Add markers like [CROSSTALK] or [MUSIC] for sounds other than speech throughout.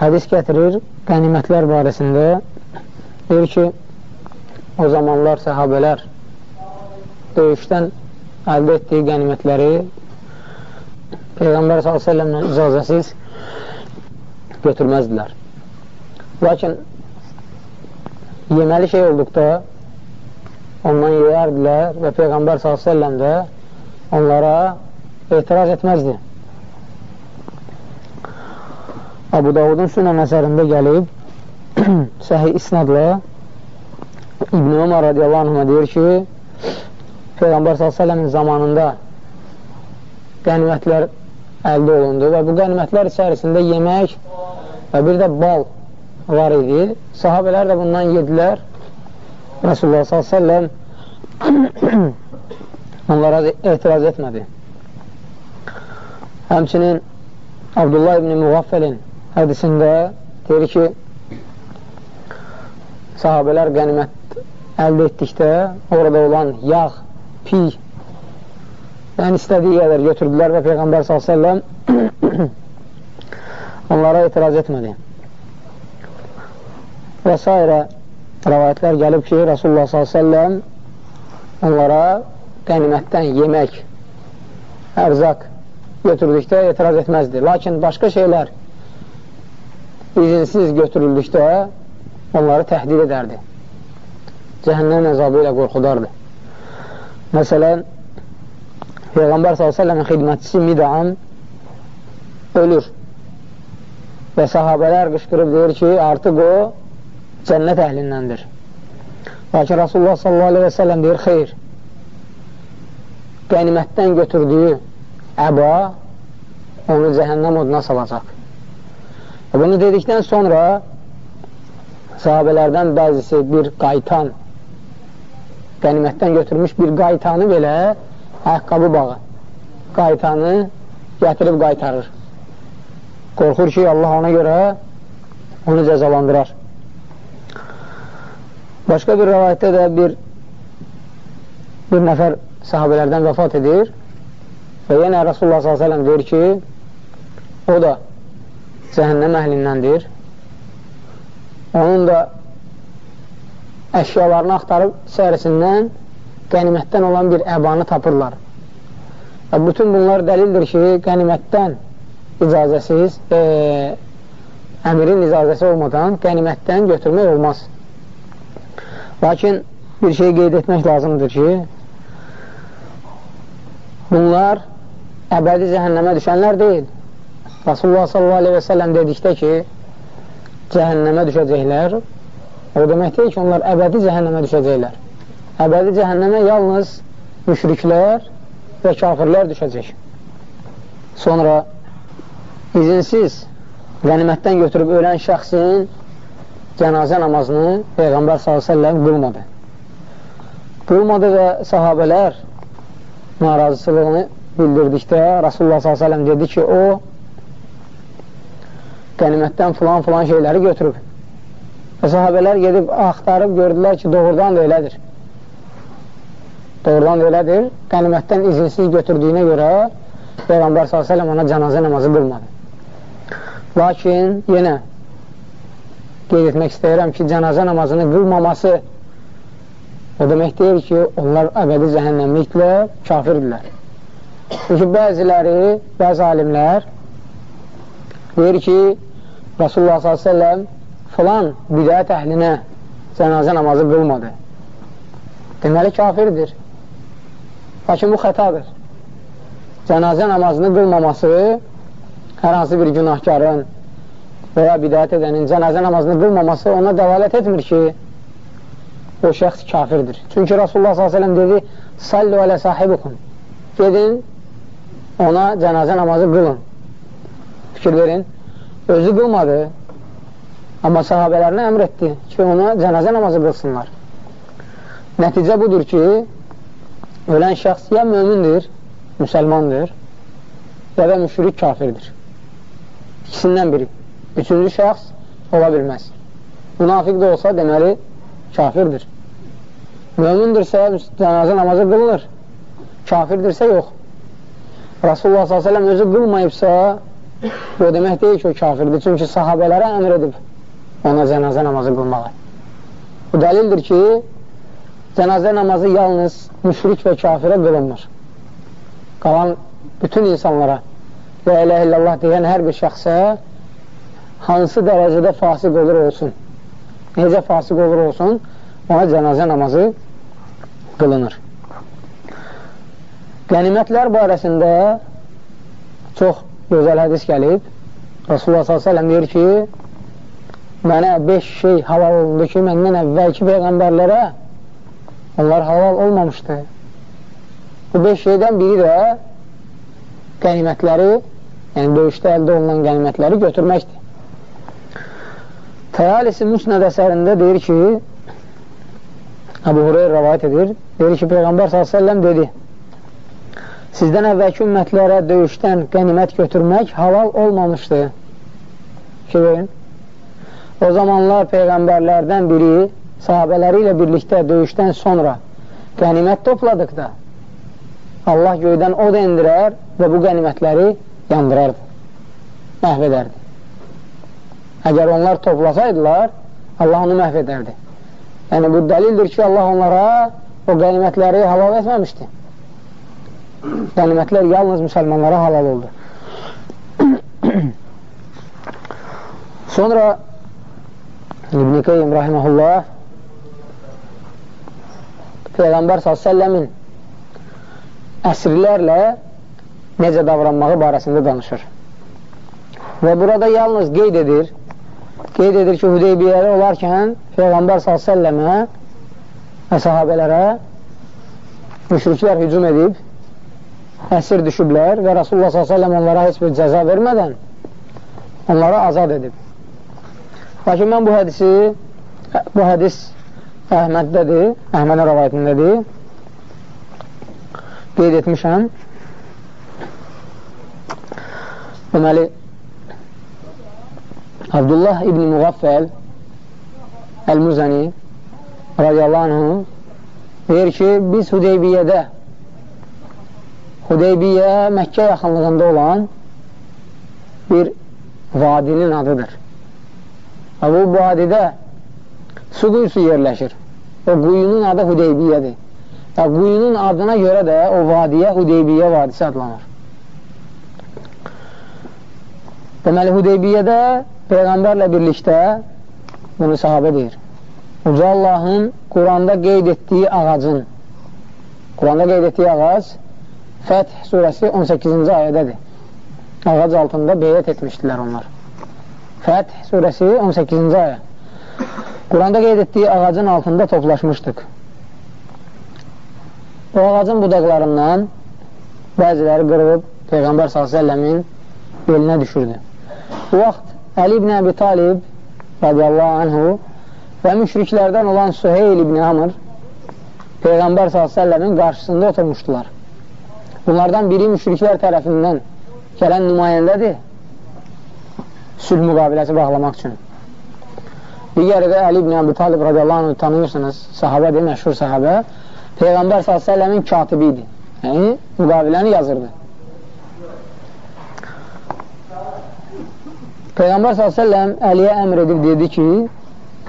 hədis gətirir qənimətlər barəsində. Deyir ki, o zamanlar səhabələr döyüşdən əldə etdiyi qənimətləri Peyğəmbər s.ə.v-lə icazəsiz götürməzdilər. Lakin yeməli şey olduqda ondan yeyərdilər və Peyğəmbər s.ə.v də onlara etiraz etməzdi. Abu Davudun sünən əsərində gəlib [CLEARS THROAT] səhi isnadla İbn Ömər radiyallahu anhına deyir ki Peyğəmbər s.ə.v-in zamanında qənimətlər əldə olundu və bu qənimətlər içərisində yemək və bir də bal var idi. Sahabələr də bundan yedilər. Rasulullah s.ə.v [CLEARS THROAT] onlara etiraz etmədi. Həmçinin Abdullah ibn Müğaffəlin hədisində deyir ki, sahabələr qənimət əldə etdikdə orada olan yağ, piy, yəni istədiyi qədər götürdülər və Peyğəmbər s.ə.v onlara etiraz etmədi. Və s. rəvayətlər gəlib ki, Rasulullah s.ə.v onlara qənimətdən yemək, ərzaq götürdükdə etiraz etməzdi. Lakin başqa şeylər izinsiz götürüldükdə onları təhdid edərdi. Cəhənnəm əzabı ilə qorxudardı. Məsələn, Peyğəmbər s.ə.v-in xidmətçisi Midam ölür və sahabələr qışqırıb deyir ki, artıq o cənnət əhlindəndir. Lakin Rasulullah s.ə.v deyir, xeyr, qənimətdən götürdüyü əba onu cəhənnəm oduna salacaq. Və bunu dedikdən sonra sahabələrdən bəzisi bir qaytan, qənimətdən götürmüş bir qaytanı belə ayaqqabı bağı, qaytanı gətirib qaytarır. Qorxur ki, Allah ona görə onu cəzalandırar. Başqa bir rəvayətdə də bir bir nəfər sahabələrdən vəfat edir Və yenə Rasulullah s.ə.v deyir ki, o da cəhənnəm əhlindəndir. Onun da əşyalarını axtarıb içərisindən qənimətdən olan bir əbanı tapırlar. Və bütün bunlar dəlildir ki, qənimətdən icazəsiz, e, əmirin icazəsi olmadan qənimətdən götürmək olmaz. Lakin bir şey qeyd etmək lazımdır ki, bunlar əbədi cəhənnəmə düşənlər deyil. Rasulullah s.a.v. dedikdə ki, cəhənnəmə düşəcəklər, o demək deyil ki, onlar əbədi cəhənnəmə düşəcəklər. Əbədi cəhənnəmə yalnız müşriklər və kafirlər düşəcək. Sonra izinsiz qənimətdən götürüb ölən şəxsin cənazə namazını Peyğəmbər s.ə.v qılmadı. Qılmadı və sahabələr narazısılığını bildirdikdə Rasulullah s.ə.v dedi ki, o qənimətdən filan-filan şeyləri götürüb. Və sahabələr gedib axtarıb gördülər ki, doğrudan da elədir. Doğrudan da elədir. Qənimətdən izinsiz götürdüyünə görə Peyğəmbər s.ə.v ona cənazə namazı qılmadı. Lakin yenə qeyd etmək istəyirəm ki, cənazə namazını qılmaması o demək deyir ki, onlar əbədi cəhənnəmliklə kafirdirlər. Çünki bəziləri, bəzi alimlər deyir ki, Rasulullah s.ə.v filan bidət əhlinə cənazə namazı qılmadı. Deməli, kafirdir. Lakin bu xətadır. Cənazə namazını qılmaması hər hansı bir günahkarın və ya bidət edənin cənazə namazını qılmaması ona dəvalət etmir ki, o şəxs kafirdir. Çünki Rasulullah s.ə.v dedi, sallu alə sahibukum. Gedin, ona cənazə namazı qılın. Fikir verin. Özü qılmadı, amma sahabələrinə əmr etdi ki, ona cənazə namazı qılsınlar. Nəticə budur ki, ölən şəxs ya mömindir, müsəlmandır, ya da müşrik kafirdir. İkisindən biri. Üçüncü şəxs ola bilməz. Münafiq də olsa, deməli, kafirdir. Mömindirsə, cənazə namazı qılınır. Kafirdirsə, yox. Rasulullah s.ə.v özü qılmayıbsa, O demək deyil ki, o kafirdir. Çünki sahabələrə əmr edib ona cənazə namazı qılmağa. Bu dəlildir ki, cənazə namazı yalnız müşrik və kafirə qılınmır. Qalan bütün insanlara və ilə illallah deyən hər bir şəxsə hansı dərəcədə fasiq olur olsun, necə fasiq olur olsun, ona cənazə namazı qılınır. Qənimətlər barəsində çox gözəl hədis gəlib. Rasulullah s.ə.v deyir ki, mənə 5 şey halal olundu ki, məndən əvvəlki peyğəmbərlərə onlar halal olmamışdı. Bu 5 şeydən biri də qənimətləri, yəni döyüşdə əldə olunan qənimətləri götürməkdir. Təyalisi Musnəd əsərində deyir ki, Əbu Hureyr rəvayət edir, deyir ki, Peyğəmbər s.ə.v dedi, sizdən əvvəlki ümmətlərə döyüşdən qənimət götürmək halal olmamışdı. Ki, verin. O zamanlar Peyğəmbərlərdən biri sahabələri ilə birlikdə döyüşdən sonra qənimət topladıqda Allah göydən od endirər və bu qənimətləri yandırardı, məhv edərdi. Əgər onlar toplasaydılar, Allah onu məhv edərdi. Yəni, bu dəlildir ki, Allah onlara o qənimətləri halal etməmişdi. Qənimətlər yalnız müsəlmanlara halal oldu. Sonra İbn-i Qeym rahiməhullah Peyğəmbər s.ə.v-in əsrlərlə necə davranmağı barəsində danışır. Və burada yalnız qeyd edir, qeyd edir ki, Hüdeybiyyəli olarkən Peyğəmbər s.ə.və və sahabələrə müşriklər hücum edib, əsir düşüblər və Rasulullah s.ə.v onlara heç bir cəza vermədən onları azad edib. Lakin mən bu hədisi, bu hədis Əhməddədir, Əhmədin rəvayətindədir, qeyd etmişəm. Deməli, Abdullah ibn Müğaffəl Əl-Muzəni radiyallahu anhu deyir ki, biz Hudeybiyyədə Hudeybiyə Məkkə yaxınlığında olan bir vadinin adıdır. Və bu vadidə su quyusu yerləşir. O quyunun adı Hudeybiyyədir. Və quyunun adına görə də o vadiyə Hudeybiyyə vadisi adlanır. Deməli, Hudeybiyyədə Peyğəmbərlə birlikdə bunu sahabə deyir. Uca Allahın Quranda qeyd etdiyi ağacın Quranda qeyd etdiyi ağac Fəth surəsi 18-ci ayədədir. Ağac altında beyət etmişdilər onlar. Fəth surəsi 18-ci ayə. Quranda qeyd etdiyi ağacın altında toplaşmışdıq. O ağacın budaqlarından bəziləri qırılıb Peyğəmbər s.ə.v-in belinə düşürdü. Bu vaxt Əli ibn Əbi Talib radiyallahu anhu və müşriklərdən olan Süheyl ibn Amr Peyğəmbər s.ə.v-in qarşısında oturmuşdular. Bunlardan biri müşriklər tərəfindən gələn nümayəndədir sülh müqabiləsi bağlamaq üçün. Digəri də Əli ibn Əbi Talib radiyallahu anh tanıyırsınız, sahabədir, məşhur sahabə. Peyğəmbər s.ə.v-in katibi idi. Yəni, müqaviləni yazırdı. Peyğəmbər s.ə.v Əliyə əmr edib dedi ki,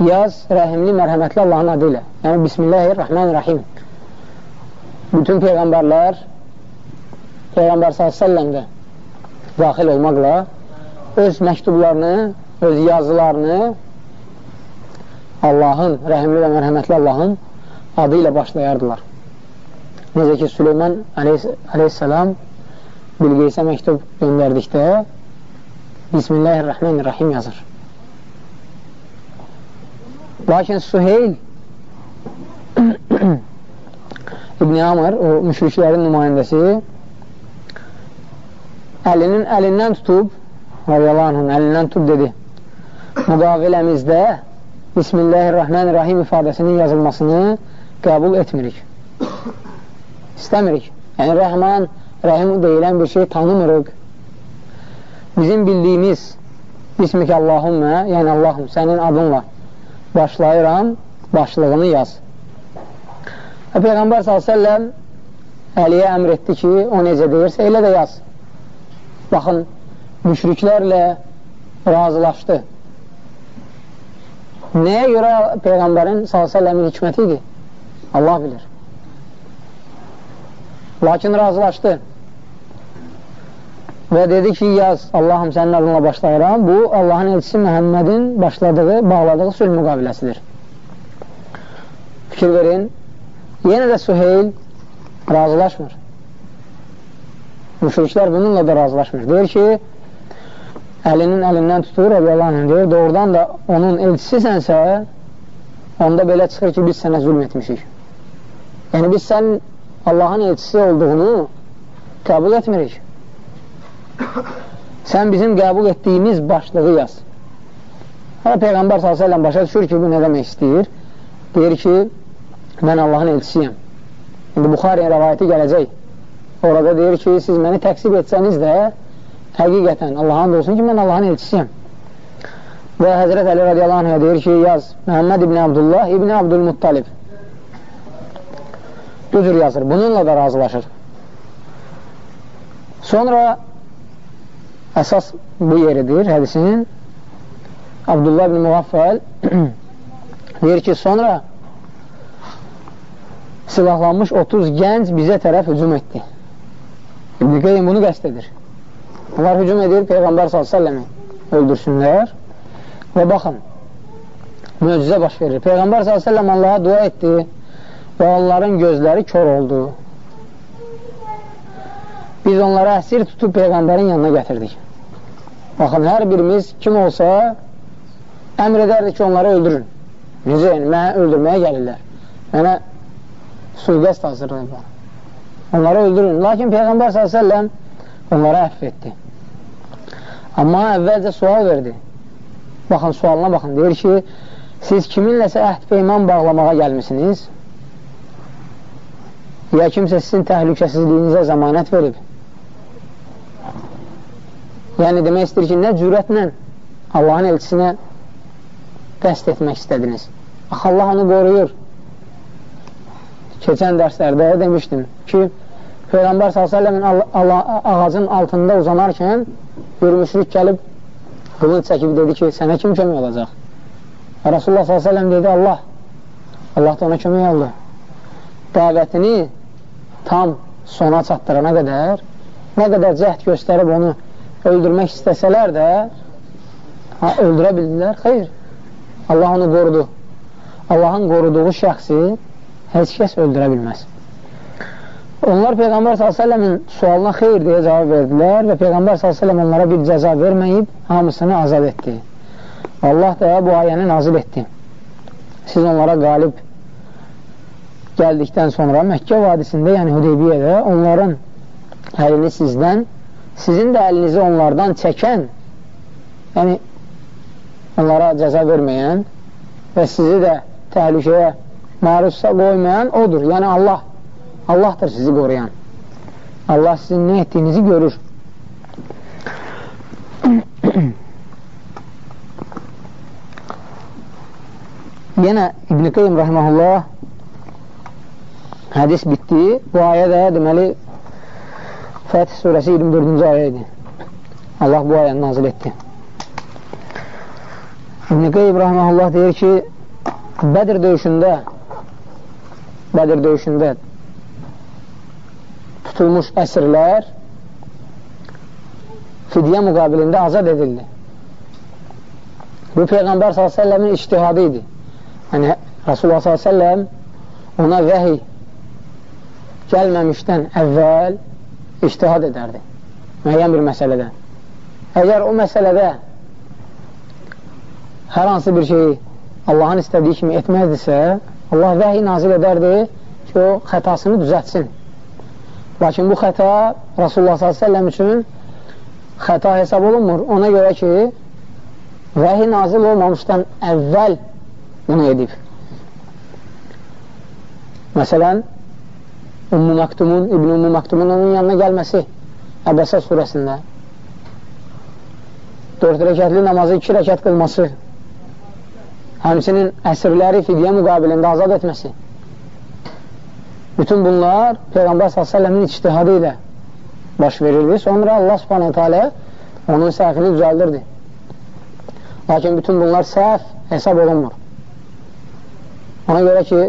yaz rəhimli, mərhəmətli Allahın adı ilə. Yəni, Bismillahirrahmanirrahim. Bütün Peyğəmbərlər Peyğəmbər s.ə.v də daxil olmaqla öz məktublarını, öz yazılarını Allahın, rəhimli və mərhəmətli Allahın adı ilə başlayardılar. Necə ki, Süleyman aleyhissalam Bilqeysə məktub göndərdikdə Bismillahirrahmanirrahim yazır. Lakin Süheyl [CLEARS THROAT] İbn Amr, o müşriklərin nümayəndəsi əlinin əlindən tutub radiyallahu əlindən tutub dedi müqaviləmizdə Bismillahirrahmanirrahim ifadəsinin yazılmasını qəbul etmirik. İstəmirik. Yəni, Rəhman, Rəhim deyilən bir şey tanımırıq bizim bildiyimiz İsmik Allahümmə, yəni Allahım, sənin adınla başlayıram, başlığını yaz. Və Peyğəmbər s.ə.v Əliyə əmr etdi ki, o necə deyirsə, elə də yaz. Baxın, müşriklərlə razılaşdı. Nəyə görə Peyğəmbərin s.ə.v-in hikməti idi? Allah bilir. Lakin razılaşdı. Və dedi ki, yaz, Allahım sənin adınla başlayıram. Bu, Allahın elçisi Məhəmmədin başladığı, bağladığı sülh müqaviləsidir. Fikir verin. Yenə də Süheyl razılaşmır. Müşriklər bununla da razılaşmır. Deyir ki, əlinin əlindən tutur, Əbiyallahu deyir, doğrudan da onun elçisisənsə, onda belə çıxır ki, biz sənə zülm etmişik. Yəni, biz sən Allahın elçisi olduğunu qəbul etmirik. Sən bizim qəbul etdiyimiz başlığı yaz. Hələ Peyğəmbər s.ə.v başa düşür ki, bu nə demək istəyir? Deyir ki, mən Allahın elçisiyəm. İndi Buxariyə rəvayəti gələcək. Orada deyir ki, siz məni təqsib etsəniz də, həqiqətən Allahın olsun ki, mən Allahın elçisiyəm. Və Həzrət Əli radiyallahu anhə deyir ki, yaz Məhəmməd ibn Abdullah ibn Abdülmuttalib. Bu cür yazır. Bununla da razılaşır. Sonra əsas bu yeridir hədisin. Abdullah ibn Muvaffəl [CLEARS THROAT] deyir ki, sonra silahlanmış 30 gənc bizə tərəf hücum etdi. İbn-i Qeym bunu qəst edir. Onlar hücum edir, Peyğəmbər s.ə.v-i öldürsünlər və baxın, möcüzə baş verir. Peyğəmbər s.ə.v Allaha dua etdi və onların gözləri kör oldu. Biz onları əsir tutub Peyğəmbərin yanına gətirdik. Baxın, hər birimiz kim olsa əmr edərdi ki, onları öldürün. Necə yəni, mənə öldürməyə gəlirlər. Mənə suiqəst hazırlayırlar. Onları öldürün. Lakin Peyğəmbər s.ə.v onları əff etdi. Amma əvvəlcə sual verdi. Baxın, sualına baxın. Deyir ki, siz kiminləsə əhd peyman bağlamağa gəlmişsiniz? ya kimsə sizin təhlükəsizliyinizə zamanət verib. Yəni, demək istəyir ki, nə cürətlə Allahın elçisinə qəst etmək istədiniz. Axı, Allah onu qoruyur. Keçən dərslərdə demişdim ki, Peyğəmbər s.ə.v-in ağacın altında uzanarkən bir müşrik gəlib qılınç çəkib dedi ki, sənə kim kömək olacaq? Rasulullah s.ə.v dedi, Allah. Allah da ona kömək oldu. Dəvətini tam sona çatdırana qədər, nə qədər cəhd göstərib onu öldürmək istəsələr də, ha, öldürə bildilər, xeyr. Allah onu qorudu. Allahın qoruduğu şəxsi heç kəs öldürə bilməz. Onlar Peyğəmbər s.ə.v-in sualına xeyr deyə cavab verdilər və Peyğəmbər s.ə.v onlara bir cəza verməyib, hamısını azad etdi. Allah da bu ayəni nazil etdi. Siz onlara qalib gəldikdən sonra Məkkə vadisində, yəni Hüdeybiyyədə onların əlini sizdən, sizin də əlinizi onlardan çəkən, yəni onlara cəza verməyən və sizi də təhlükəyə maruzsa qoymayan odur. Yəni Allah, Allahdır sizi qoruyan. Allah sizin nə etdiyinizi görür. [CLEARS THROAT] Yenə İbn-i Qeym rəhməhullah hədis bitdi. Bu ayə də deməli Fətih surəsi 24-cü ayə idi. Allah bu ayəni nazil etdi. İbn-i Qeym Rahmanullah deyir ki, Bədir döyüşündə Bədir döyüşündə tutulmuş əsrlər fidyə müqabilində azad edildi. Bu Peyğəmbər s.ə.v-in iştihadı idi. Yəni, Rasulullah s.ə.v ona vəhiy gəlməmişdən əvvəl iştihad edərdi müəyyən bir məsələdə. Əgər o məsələdə hər hansı bir şeyi Allahın istədiyi kimi etməzdirsə, Allah vəhiy nazil edərdi ki, o xətasını düzətsin. Lakin bu xəta Rasulullah s.ə.v üçün xəta hesab olunmur. Ona görə ki, vəhiy nazil olmamışdan əvvəl bunu edib. Məsələn, Ümmü Maktumun, İbn-i Ümmü Maktumun onun yanına gəlməsi Əbəsə surəsində dörd rəkətli namazı iki rəkət qılması həmsinin əsrləri fidyə müqabilində azad etməsi bütün bunlar Peyğəmbər s.ə.v-in içtihadı ilə baş verirdi. Sonra Allah subhanətə alə Onun səhvini düzəldirdi. Lakin bütün bunlar səhv hesab olunmur. Ona görə ki,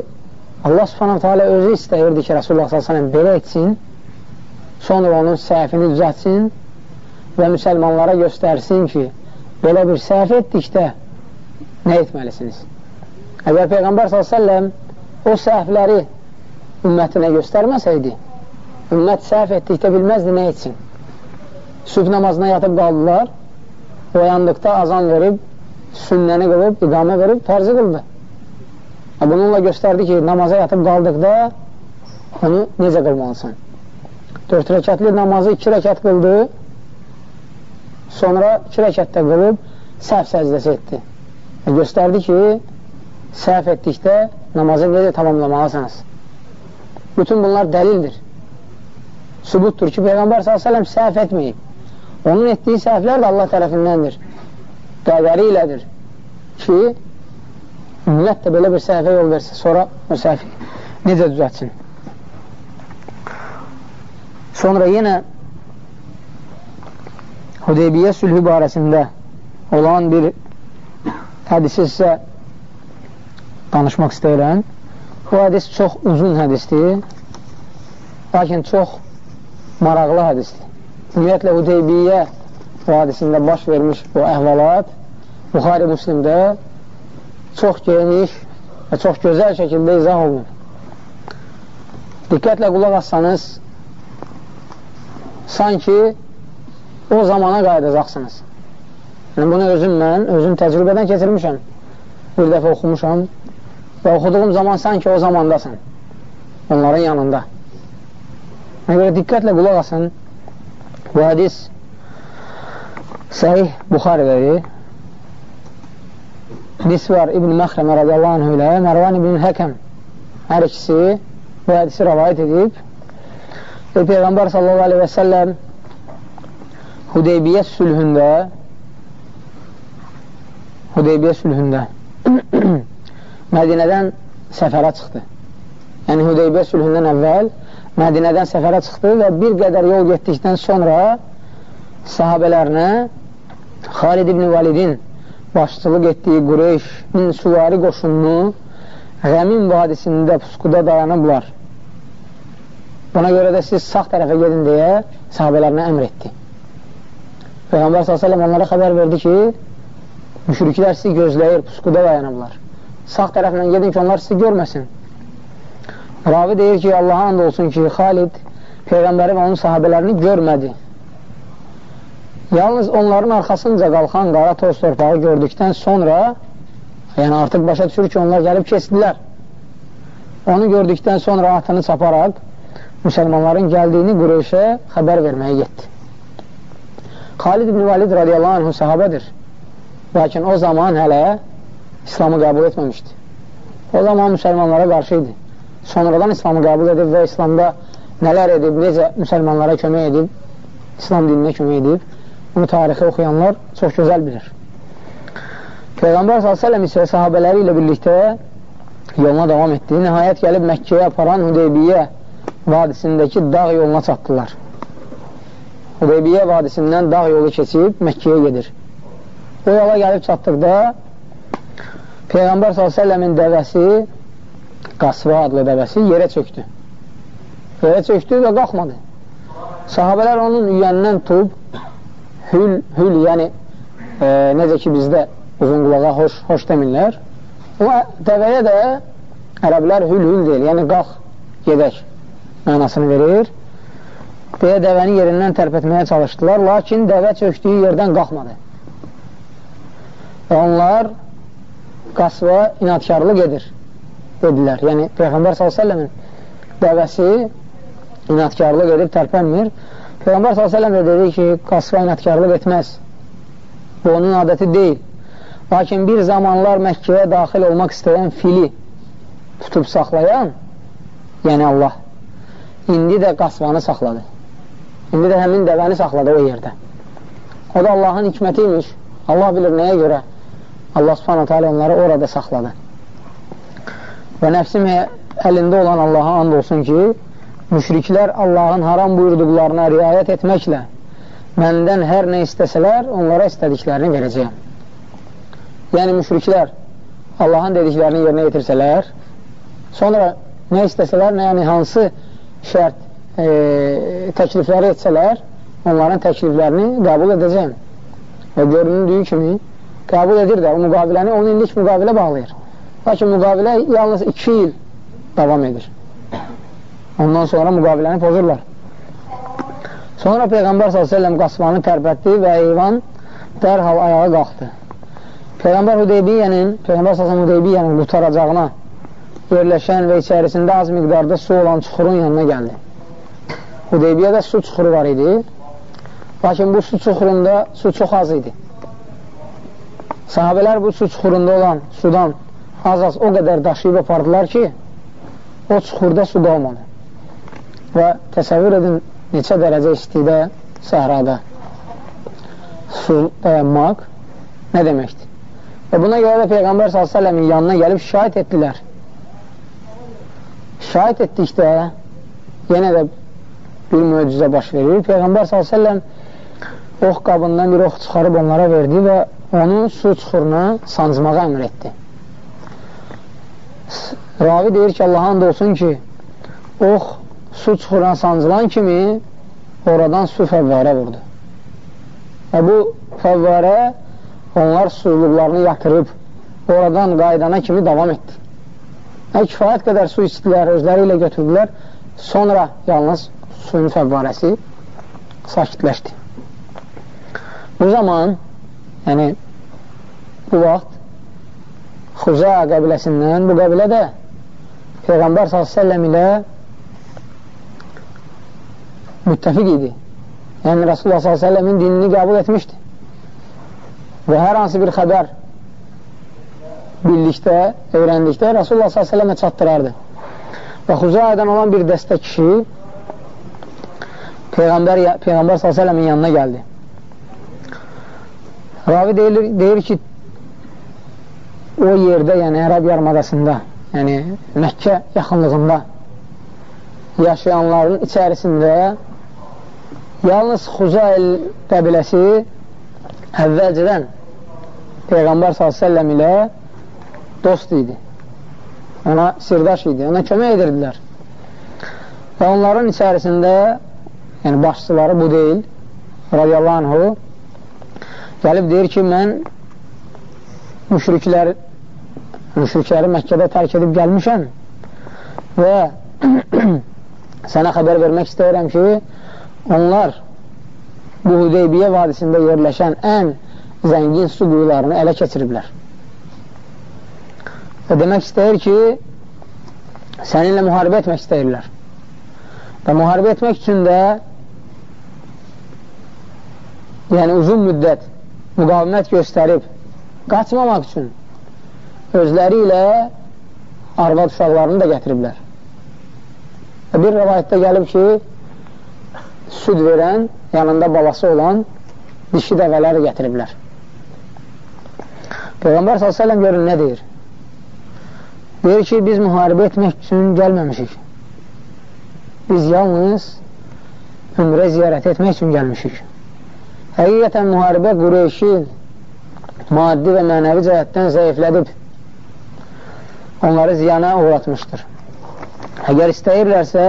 Allah subhanahu teala özü istəyirdi ki, Rasulullah s.ə.v belə etsin, sonra onun səhvini düzətsin və müsəlmanlara göstərsin ki, belə bir səhv etdikdə nə etməlisiniz? Əgər Peyğəmbər s.ə.v o səhvləri ümmətinə göstərməsəydi, ümmət səhv etdikdə bilməzdi nə etsin. Sübh namazına yatıb qaldılar, oyandıqda azan verib, sünnəni qılıb, iqamə verib, fərzi qıldı. Bununla göstərdi ki, namaza yatıb qaldıqda onu necə qılmalısan? 4 rəkətli namazı 2 rəkət qıldı, sonra 2 rəkətdə qılıb səhv səzdəsi etdi. Və göstərdi ki, səhv etdikdə namazı necə tamamlamalısınız? Bütün bunlar dəlildir. Sübutdur ki, Peyğəmbər s.ə.v səhv etməyib. Onun etdiyi səhvlər də Allah tərəfindəndir. Qədəri ilədir ki, ümumiyyət də belə bir səhvə yol versə, sonra o səhvi necə düzətsin? Sonra yenə Hudeybiyyə sülhü barəsində olan bir hədisi sizə danışmaq istəyirəm. Bu hədis çox uzun hədisdir, lakin çox maraqlı hədisdir. Ümumiyyətlə, Hudeybiyyə vadisində baş vermiş bu əhvalat Buxari Müslimdə çox geniş və çox gözəl şəkildə izah olunur. Diqqətlə qulaq assanız, sanki o zamana qayıdacaqsınız. Yəni, bunu özüm mən, özüm təcrübədən keçirmişəm. Bir dəfə oxumuşam və oxuduğum zaman sanki o zamandasan, onların yanında. Ona görə diqqətlə qulaq asın. Bu hədis Səhih Buxarədədir. Nisvar İbn Məxrəmə radiyallahu anh ilə Mərvan İbn Həkəm hər ikisi bu hədisi rəvayət edib və Peyğəmbər sallallahu aleyhi və səlləm Hudeybiyyə sülhündə Hudeybiyyə sülhündə [CLEARS THROAT] Mədinədən səfərə çıxdı. Yəni Hudeybiyyə sülhündən əvvəl Mədinədən səfərə çıxdı və bir qədər yol getdikdən sonra sahabələrinə Xalid ibn Validin başçılıq etdiyi Qureyşin süvari qoşununu Qəmin vadisində pusquda dayanıblar. Buna görə də siz sağ tərəfə gedin deyə sahabələrinə əmr etdi. Peyğəmbər s.ə.v onlara xəbər verdi ki, müşriklər sizi gözləyir, pusquda dayanıblar. Sağ tərəflə gedin ki, onlar sizi görməsin. Ravi deyir ki, Allaha and olsun ki, Xalid Peyğəmbəri və onun sahabələrini görmədi. Yalnız onların arxasınca qalxan qara toz torpağı gördükdən sonra, yəni artıq başa düşür ki, onlar gəlib keçdilər. Onu gördükdən sonra atını çaparaq müsəlmanların gəldiyini Qureyşə xəbər verməyə getdi. Xalid ibn Valid radiyallahu anh sahabədir. Lakin o zaman hələ İslamı qəbul etməmişdi. O zaman müsəlmanlara qarşı idi. Sonradan İslamı qəbul edib və İslamda nələr edib, necə müsəlmanlara kömək edib, İslam dininə kömək edib. Bunu tarixi oxuyanlar çox gözəl bilir. Peyğəmbər s.ə.v isə sahabələri ilə birlikdə yoluna davam etdi. Nəhayət gəlib Məkkəyə aparan Hüdeybiyyə vadisindəki dağ yoluna çatdılar. Hüdeybiyyə vadisindən dağ yolu keçib Məkkəyə gedir. O yola gəlib çatdıqda Peyğəmbər s.ə.v-in dəvəsi Qasva adlı dəvəsi yerə çöktü. Yerə çöktü və qalxmadı. Sahabələr onun yüyəndən tutub hül, hül yəni e, necə ki bizdə uzun qulağa hoş, hoş demirlər. Amma dəvəyə də ərəblər hül, hül deyil, yəni qalx, gedək mənasını verir. Deyə dəvəni yerindən tərpətməyə çalışdılar, lakin dəvə çöktüyü yerdən qalxmadı. Və onlar qasva inatkarlıq edir, dedilər. Yəni, Peyğəmbər s.ə.v-in dəvəsi inatkarlıq edib tərpənmir Peyğəmbər s.ə.v də dedi ki, qasva inatkarlıq etməz. Bu, onun adəti deyil. Lakin bir zamanlar Məkkəyə daxil olmaq istəyən fili tutub saxlayan, yəni Allah, indi də qasvanı saxladı. İndi də həmin dəvəni saxladı o yerdə. O da Allahın hikməti imiş. Allah bilir nəyə görə Allah subhanətə alə onları orada saxladı. Və nəfsim əlində olan Allaha and olsun ki, müşriklər Allahın haram buyurduqlarına riayət etməklə məndən hər nə istəsələr, onlara istədiklərini verəcəyəm. Yəni, müşriklər Allahın dediklərini yerinə yetirsələr, sonra nə istəsələr, nə, yəni hansı şərt e, təklifləri etsələr, onların təkliflərini qəbul edəcəm. Və göründüyü kimi qəbul edir də o müqaviləni, onun illik müqavilə bağlayır. Lakin müqavilə yalnız iki il davam edir. Ondan sonra müqaviləni pozurlar. Sonra Peyğəmbər s.ə.v qasmanı tərpətdi və heyvan dərhal ayağa qalxdı. Peyğəmbər Hüdeybiyyənin, Peyğəmbər s.ə.v Hüdeybiyyənin qutaracağına yerləşən və içərisində az miqdarda su olan çuxurun yanına gəldi. Hüdeybiyyədə su çuxuru var idi. Lakin bu su çuxurunda su çox az idi. Sahabələr bu su çuxurunda olan sudan az-az o qədər daşıyıb apardılar ki, o çuxurda su qalmadı. Və təsəvvür edin, neçə dərəcə istidə səhrada su dayanmaq nə deməkdir? Və buna görə də Peyğəmbər s.ə.v-in yanına gəlib şahit etdilər. Şahit etdikdə yenə də bir möcüzə baş verir. Peyğəmbər s.ə.v ox qabından bir ox çıxarıb onlara verdi və onu su çuxuruna sancmağa əmr etdi. Ravi deyir ki, Allah and olsun ki, ox su çuxuruna sancılan kimi oradan su fəvvərə vurdu. Və bu fəvvərə onlar suluqlarını yatırıb oradan qaydana kimi davam etdi. Və kifayət qədər su içdilər, özləri ilə götürdülər. Sonra yalnız suyun fəvvərəsi sakitləşdi. Bu zaman, yəni bu vaxt Xuza qəbiləsindən, bu qəbilə də Peyğəmbər s.ə.v ilə müttəfiq idi. Yəni Rasulullah s.ə.v-in dinini qəbul etmişdi. Və hər hansı bir xəbər bildikdə, öyrəndikdə Rasulullah s.ə.və çatdırardı. Və Xuzayədən olan bir dəstə kişi Peyğəmbər, Peyğəmbər s.ə.v-in yanına gəldi. Ravi deyir, deyir ki, o yerdə, yəni Ərəb yarımadasında, yəni Məkkə yaxınlığında yaşayanların içərisində yalnız Xuzayl qəbiləsi əvvəlcədən Peyğəmbər s.ə.v ilə dost idi. Ona sirdaş idi, ona kömək edirdilər. Və onların içərisində, yəni başçıları bu deyil, radiyallahu anhu, gəlib deyir ki, mən müşriklər müşrikləri Məkkədə tərk edib gəlmişəm və [CLEARS THROAT] sənə xəbər vermək istəyirəm ki, onlar bu Hüdeybiyyə vadisində yerləşən ən zəngin su quyularını ələ keçiriblər. Və demək istəyir ki, səninlə müharibə etmək istəyirlər. Və müharibə etmək üçün də yəni uzun müddət müqavimət göstərib qaçmamaq üçün özləri ilə arvad uşaqlarını da gətiriblər. Bir rəvayətdə gəlib ki, süd verən, yanında balası olan dişi dəvələri gətiriblər. Peyğəmbər s.ə.v görün nə deyir? Deyir ki, biz müharibə etmək üçün gəlməmişik. Biz yalnız ümrə ziyarət etmək üçün gəlmişik. Həqiqətən müharibə Qureyşi maddi və mənəvi cəhətdən zəiflədib, onları ziyana uğratmışdır. Əgər istəyirlərsə,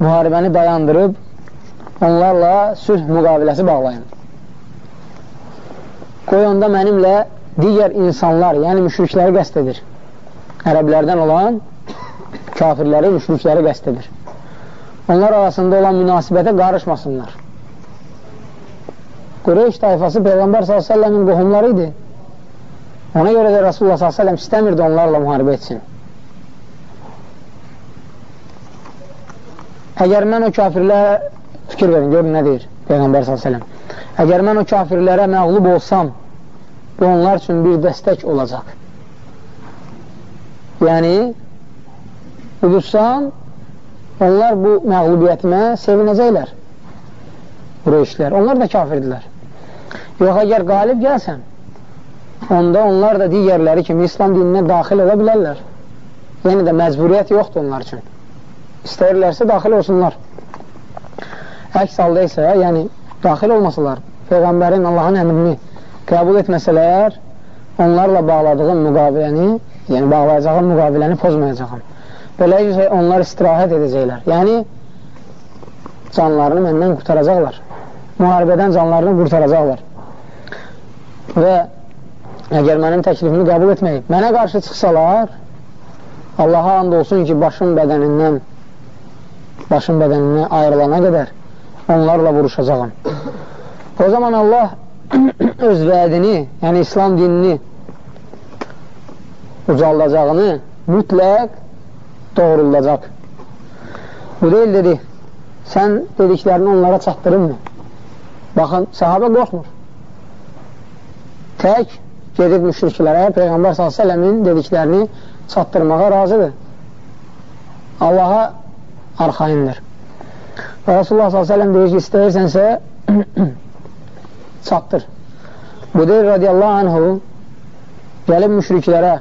müharibəni dayandırıb, onlarla sülh müqaviləsi bağlayın. Qoy onda mənimlə digər insanlar, yəni müşrikləri qəst edir. Ərəblərdən olan kafirləri, müşrikləri qəst edir. Onlar arasında olan münasibətə qarışmasınlar. Qureyş tayfası Peyğəmbər s.ə.v-in qohumları idi. Ona görə də Rasulullah s.ə.v istəmirdi onlarla müharibə etsin. Əgər mən o kafirlərə fikir verin, görün nə deyir Peyğəmbər s.ə.v Əgər mən o kafirlərə məğlub olsam, bu onlar üçün bir dəstək olacaq. Yəni, udursam, onlar bu məğlubiyyətimə sevinəcəklər. Qureyşlər. Onlar da kafirdirlər. Yox, əgər qalib gəlsən, onda onlar da digərləri kimi İslam dininə daxil ola bilərlər. Yəni də məcburiyyət yoxdur onlar üçün. İstəyirlərsə daxil olsunlar. Əks halda isə, yəni daxil olmasalar, Peyğəmbərin Allahın əmrini qəbul etməsələr, onlarla bağladığım müqaviləni, yəni bağlayacağım müqaviləni pozmayacağım. Beləliklə onlar istirahət edəcəklər. Yəni, canlarını məndən qurtaracaqlar. Müharibədən canlarını qurtaracaqlar. Və əgər mənim təklifimi qəbul etməyib, mənə qarşı çıxsalar, Allaha and olsun ki, başım bədənindən başım bədənindən ayrılana qədər onlarla vuruşacağım. O zaman Allah [CLEARS THROAT] öz vədini, yəni İslam dinini ucaldacağını mütləq doğrulacaq. Bu deyil dedi, sən dediklərini onlara çatdırın mı? Baxın, sahabə qorxmur. Tək gedib müşriklərə Peyğəmbər s.ə.v-in dediklərini çatdırmağa razıdır. Allaha arxayındır. Və Rasulullah s.ə.v deyir ki, istəyirsənsə [CLEARS THROAT] çatdır. Bu deyir radiyallahu anhu gəlib müşriklərə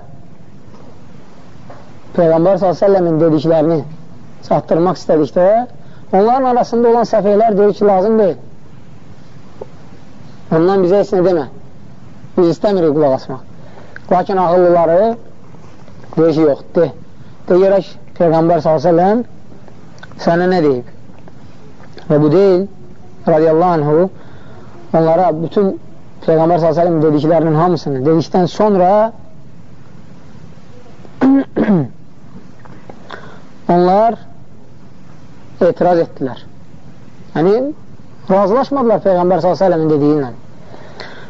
Peyğəmbər s.ə.v-in dediklərini çatdırmaq istədikdə onların arasında olan səfiyələr deyir ki, lazım deyil. Ondan bizə heç nə demə. Biz istəmirik qulaq asmaq. Lakin ağıllıları deyir ki, yox, de. De görək Peyğəmbər s.ə.v sənə nə deyib? Və bu deyil, radiyallahu anhu, onlara bütün Peyğəmbər s.ə.v dediklərinin hamısını dedikdən sonra [CLEARS THROAT] onlar etiraz etdilər. Yəni, razılaşmadılar Peyğəmbər s.ə.v-in dediyi ilə.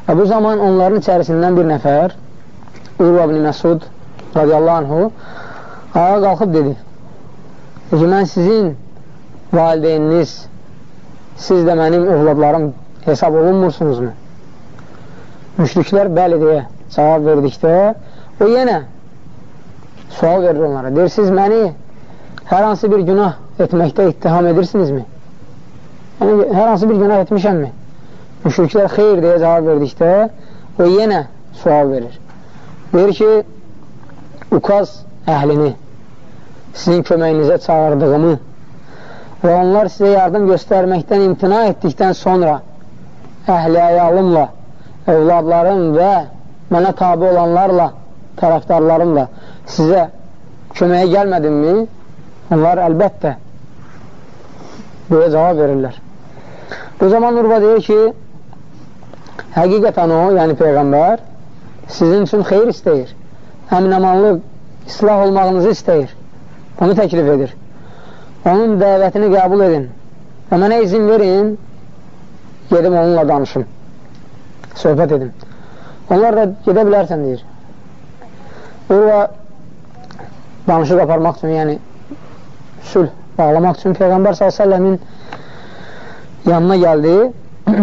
Və bu zaman onların içərisindən bir nəfər, Urva ibn Məsud radiyallahu anhu, ayağa qalxıb dedi ki, mən sizin valideyniniz, siz də mənim övladlarım hesab olunmursunuzmu? Müşriklər bəli deyə cavab verdikdə, o yenə sual verir onlara. Deyir, siz məni hər hansı bir günah etməkdə ittiham edirsinizmi? Yəni, hər hansı bir günah etmişəmmi? Müşriklər xeyr deyə cavab verdikdə, o yenə sual verir. Deyir ki, Ukaz əhlini sizin köməyinizə çağırdığımı və onlar sizə yardım göstərməkdən imtina etdikdən sonra əhli əyalımla, övladlarım və mənə tabi olanlarla, tərəfdarlarımla sizə köməyə gəlmədimmi? Onlar əlbəttə deyə cavab verirlər. Bu zaman Urva deyir ki, həqiqətən o, yəni Peyğəmbər, sizin üçün xeyir istəyir. Əminəmanlıq, islah olmağınızı istəyir. Bunu təklif edir. Onun dəvətini qəbul edin və mənə izin verin, gedim onunla danışım, söhbət edin. Onlar da gedə bilərsən, deyir. Urva danışıq aparmaq üçün, yəni sülh bağlamaq üçün Peyğəmbər s.ə.v-in yanına gəldi [CLEARS THROAT]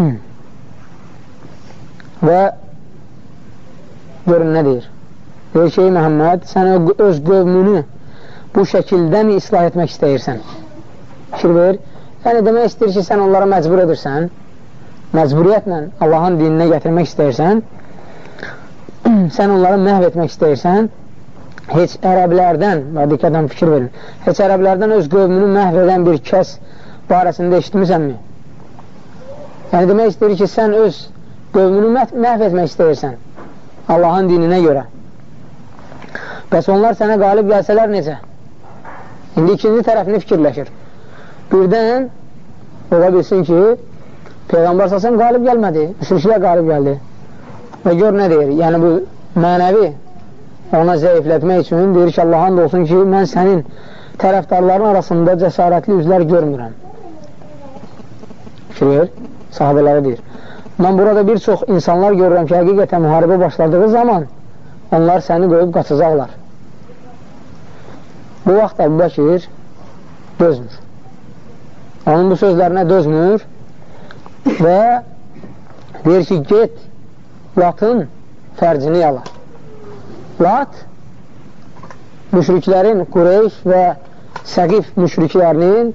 və görün nə deyir? Deyir ki, Məhəmməd, sən öz qövmünü bu şəkildə mi islah etmək istəyirsən? Fikir ver. Yəni, demək istəyir ki, sən onlara məcbur edirsən, məcburiyyətlə Allahın dininə gətirmək istəyirsən, [CLEARS THROAT] sən onları məhv etmək istəyirsən, heç ərəblərdən, diqqətən fikir verin, heç ərəblərdən öz qövmünü məhv edən bir kəs barəsində eşitmisənmi? Yəni demək istəyir ki, sən öz qövmünü məhv etmək istəyirsən Allahın dininə görə. Bəs onlar sənə qalib gəlsələr necə? İndi ikinci tərəfini fikirləşir. Birdən ola bilsin ki, Peyğəmbər səsən qalib gəlmədi, müşriklər qalib gəldi. Və gör nə deyir? Yəni bu mənəvi ona zəiflətmək üçün deyir ki, Allahın da olsun ki, mən sənin tərəfdarların arasında cəsarətli üzlər görmürəm. Fikir ver sahabələri deyir. Mən burada bir çox insanlar görürəm ki, həqiqətən müharibə başladığı zaman onlar səni qoyub qaçacaqlar. Bu vaxt Əbu Bəkir dözmür. Onun bu sözlərinə dözmür və deyir ki, get Latın fərcini yala. Lat müşriklərin, Qureyş və Səqif müşriklərinin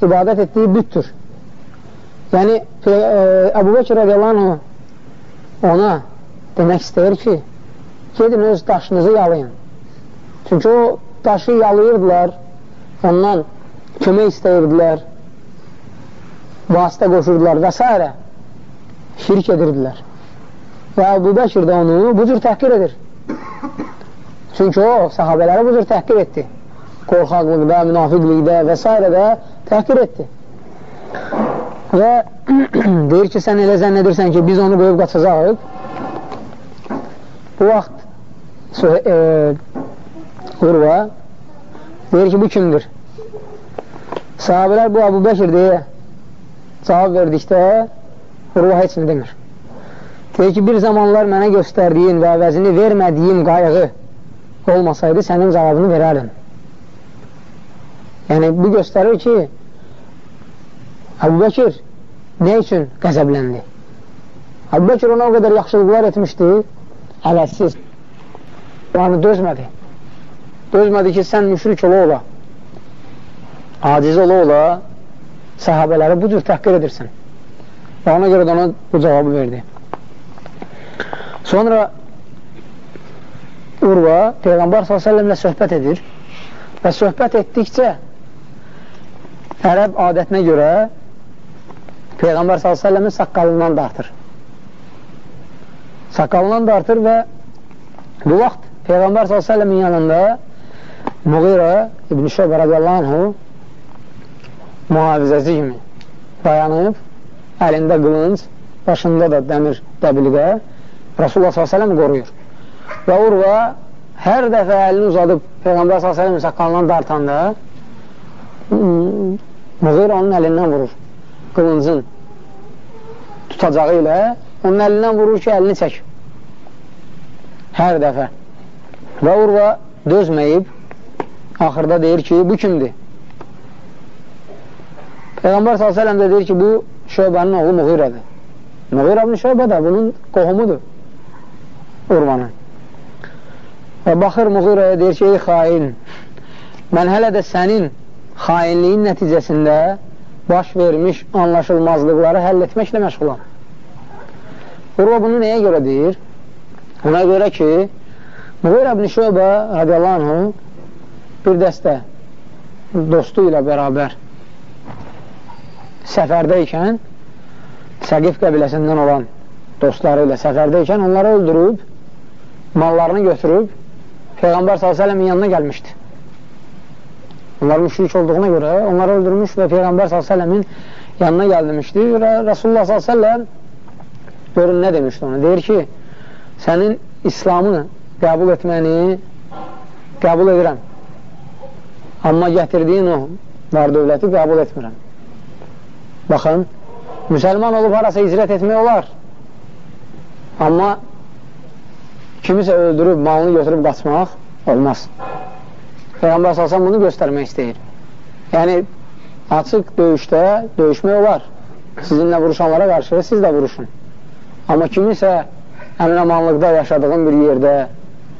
ibadət etdiyi bütdür. Yəni, Əbu Bəkir radiyallahu ona demək istəyir ki, gedin öz daşınızı yalayın. Çünki o daşı yalayırdılar, ondan kömək istəyirdilər, vasitə qoşurdular və s. şirk edirdilər. Və Əbu Bəkir də onu bu cür təhqir edir. Çünki o, sahabələri bu cür təhqir etdi. Qorxaqlıqda, münafiqlikdə və s. də təhqir etdi. Və [CLEARS THROAT] deyir ki, sən elə zənn edirsən ki, biz onu qoyub qaçacaq. Bu vaxt e, Urva deyir ki, bu kimdir? Sahabələr bu Abu Bəkir deyə cavab verdikdə Urva heç nə demir. Deyir ki, bir zamanlar mənə göstərdiyin və əvəzini vermədiyin qayığı olmasaydı, sənin cavabını verərdim. Yəni, bu göstərir ki, Əbu Bəkir nə üçün qəzəbləndi? Əbu Bəkir ona o qədər yaxşılıqlar etmişdi, ələssiz. Yəni, dözmədi. Dözmədi ki, sən müşrik ola ola, aciz ola ola, sahabələri bu cür təhqir edirsən. Və ona görə də ona bu cavabı verdi. Sonra Urva Peyğəmbər s.ə.v ilə söhbət edir və söhbət etdikcə ərəb adətinə görə Peyğəmbər s.ə.v-in saqqalından dartır. Saqqalından dartır və bu vaxt Peyğəmbər s.ə.v-in yanında Muğira İbn-i Şöbə radiyallahu anhu mühafizəci kimi dayanıb, əlində qılınc, başında da dəmir dəbilqə Rasulullah s.ə.v qoruyur. Və Urva hər dəfə əlini uzadıb Peyğəmbər s.ə.v saqqalından dartanda Muğir onun əlindən vurur. Qılıncın tutacağı ilə onun əlindən vurur ki, əlini çək. Hər dəfə. Və Urva dözməyib axırda deyir ki, bu kimdir? Peyğəmbər s.ə.v də deyir ki, bu şöbənin oğlu Muğirədir. Muğirə ibn Şöbə də bunun qohumudur. Urvanın. Və baxır Muğirəyə deyir ki, ey xain, mən hələ də sənin xainliyin nəticəsində baş vermiş anlaşılmazlıqları həll etməklə məşğulam. Urva bunu nəyə görə deyir? Ona görə ki, Muğirə ibn Şöbə radiyallahu bir dəstə dostu ilə bərabər səfərdəykən Səqif qəbiləsindən olan dostları ilə səfərdəykən onları öldürüb mallarını götürüb Peyğəmbər s.ə.v-in yanına gəlmişdi. Onlar müşrik olduğuna görə onları öldürmüş və Peyğəmbər s.ə.v-in yanına gəlmişdi və Rasulullah s.ə.v görün nə demişdi ona? Deyir ki, sənin İslamı qəbul etməni qəbul edirəm. Amma gətirdiyin o var dövləti qəbul etmirəm. Baxın, müsəlman olub harasa icrət etmək olar. Amma kimisə öldürüb, malını götürüb qaçmaq olmaz. Peyğəmbər salsan bunu göstərmək istəyir. Yəni, açıq döyüşdə döyüşmək olar. Sizinlə vuruşanlara qarşı siz də vuruşun. Amma kimisə əminəmanlıqda yaşadığın bir yerdə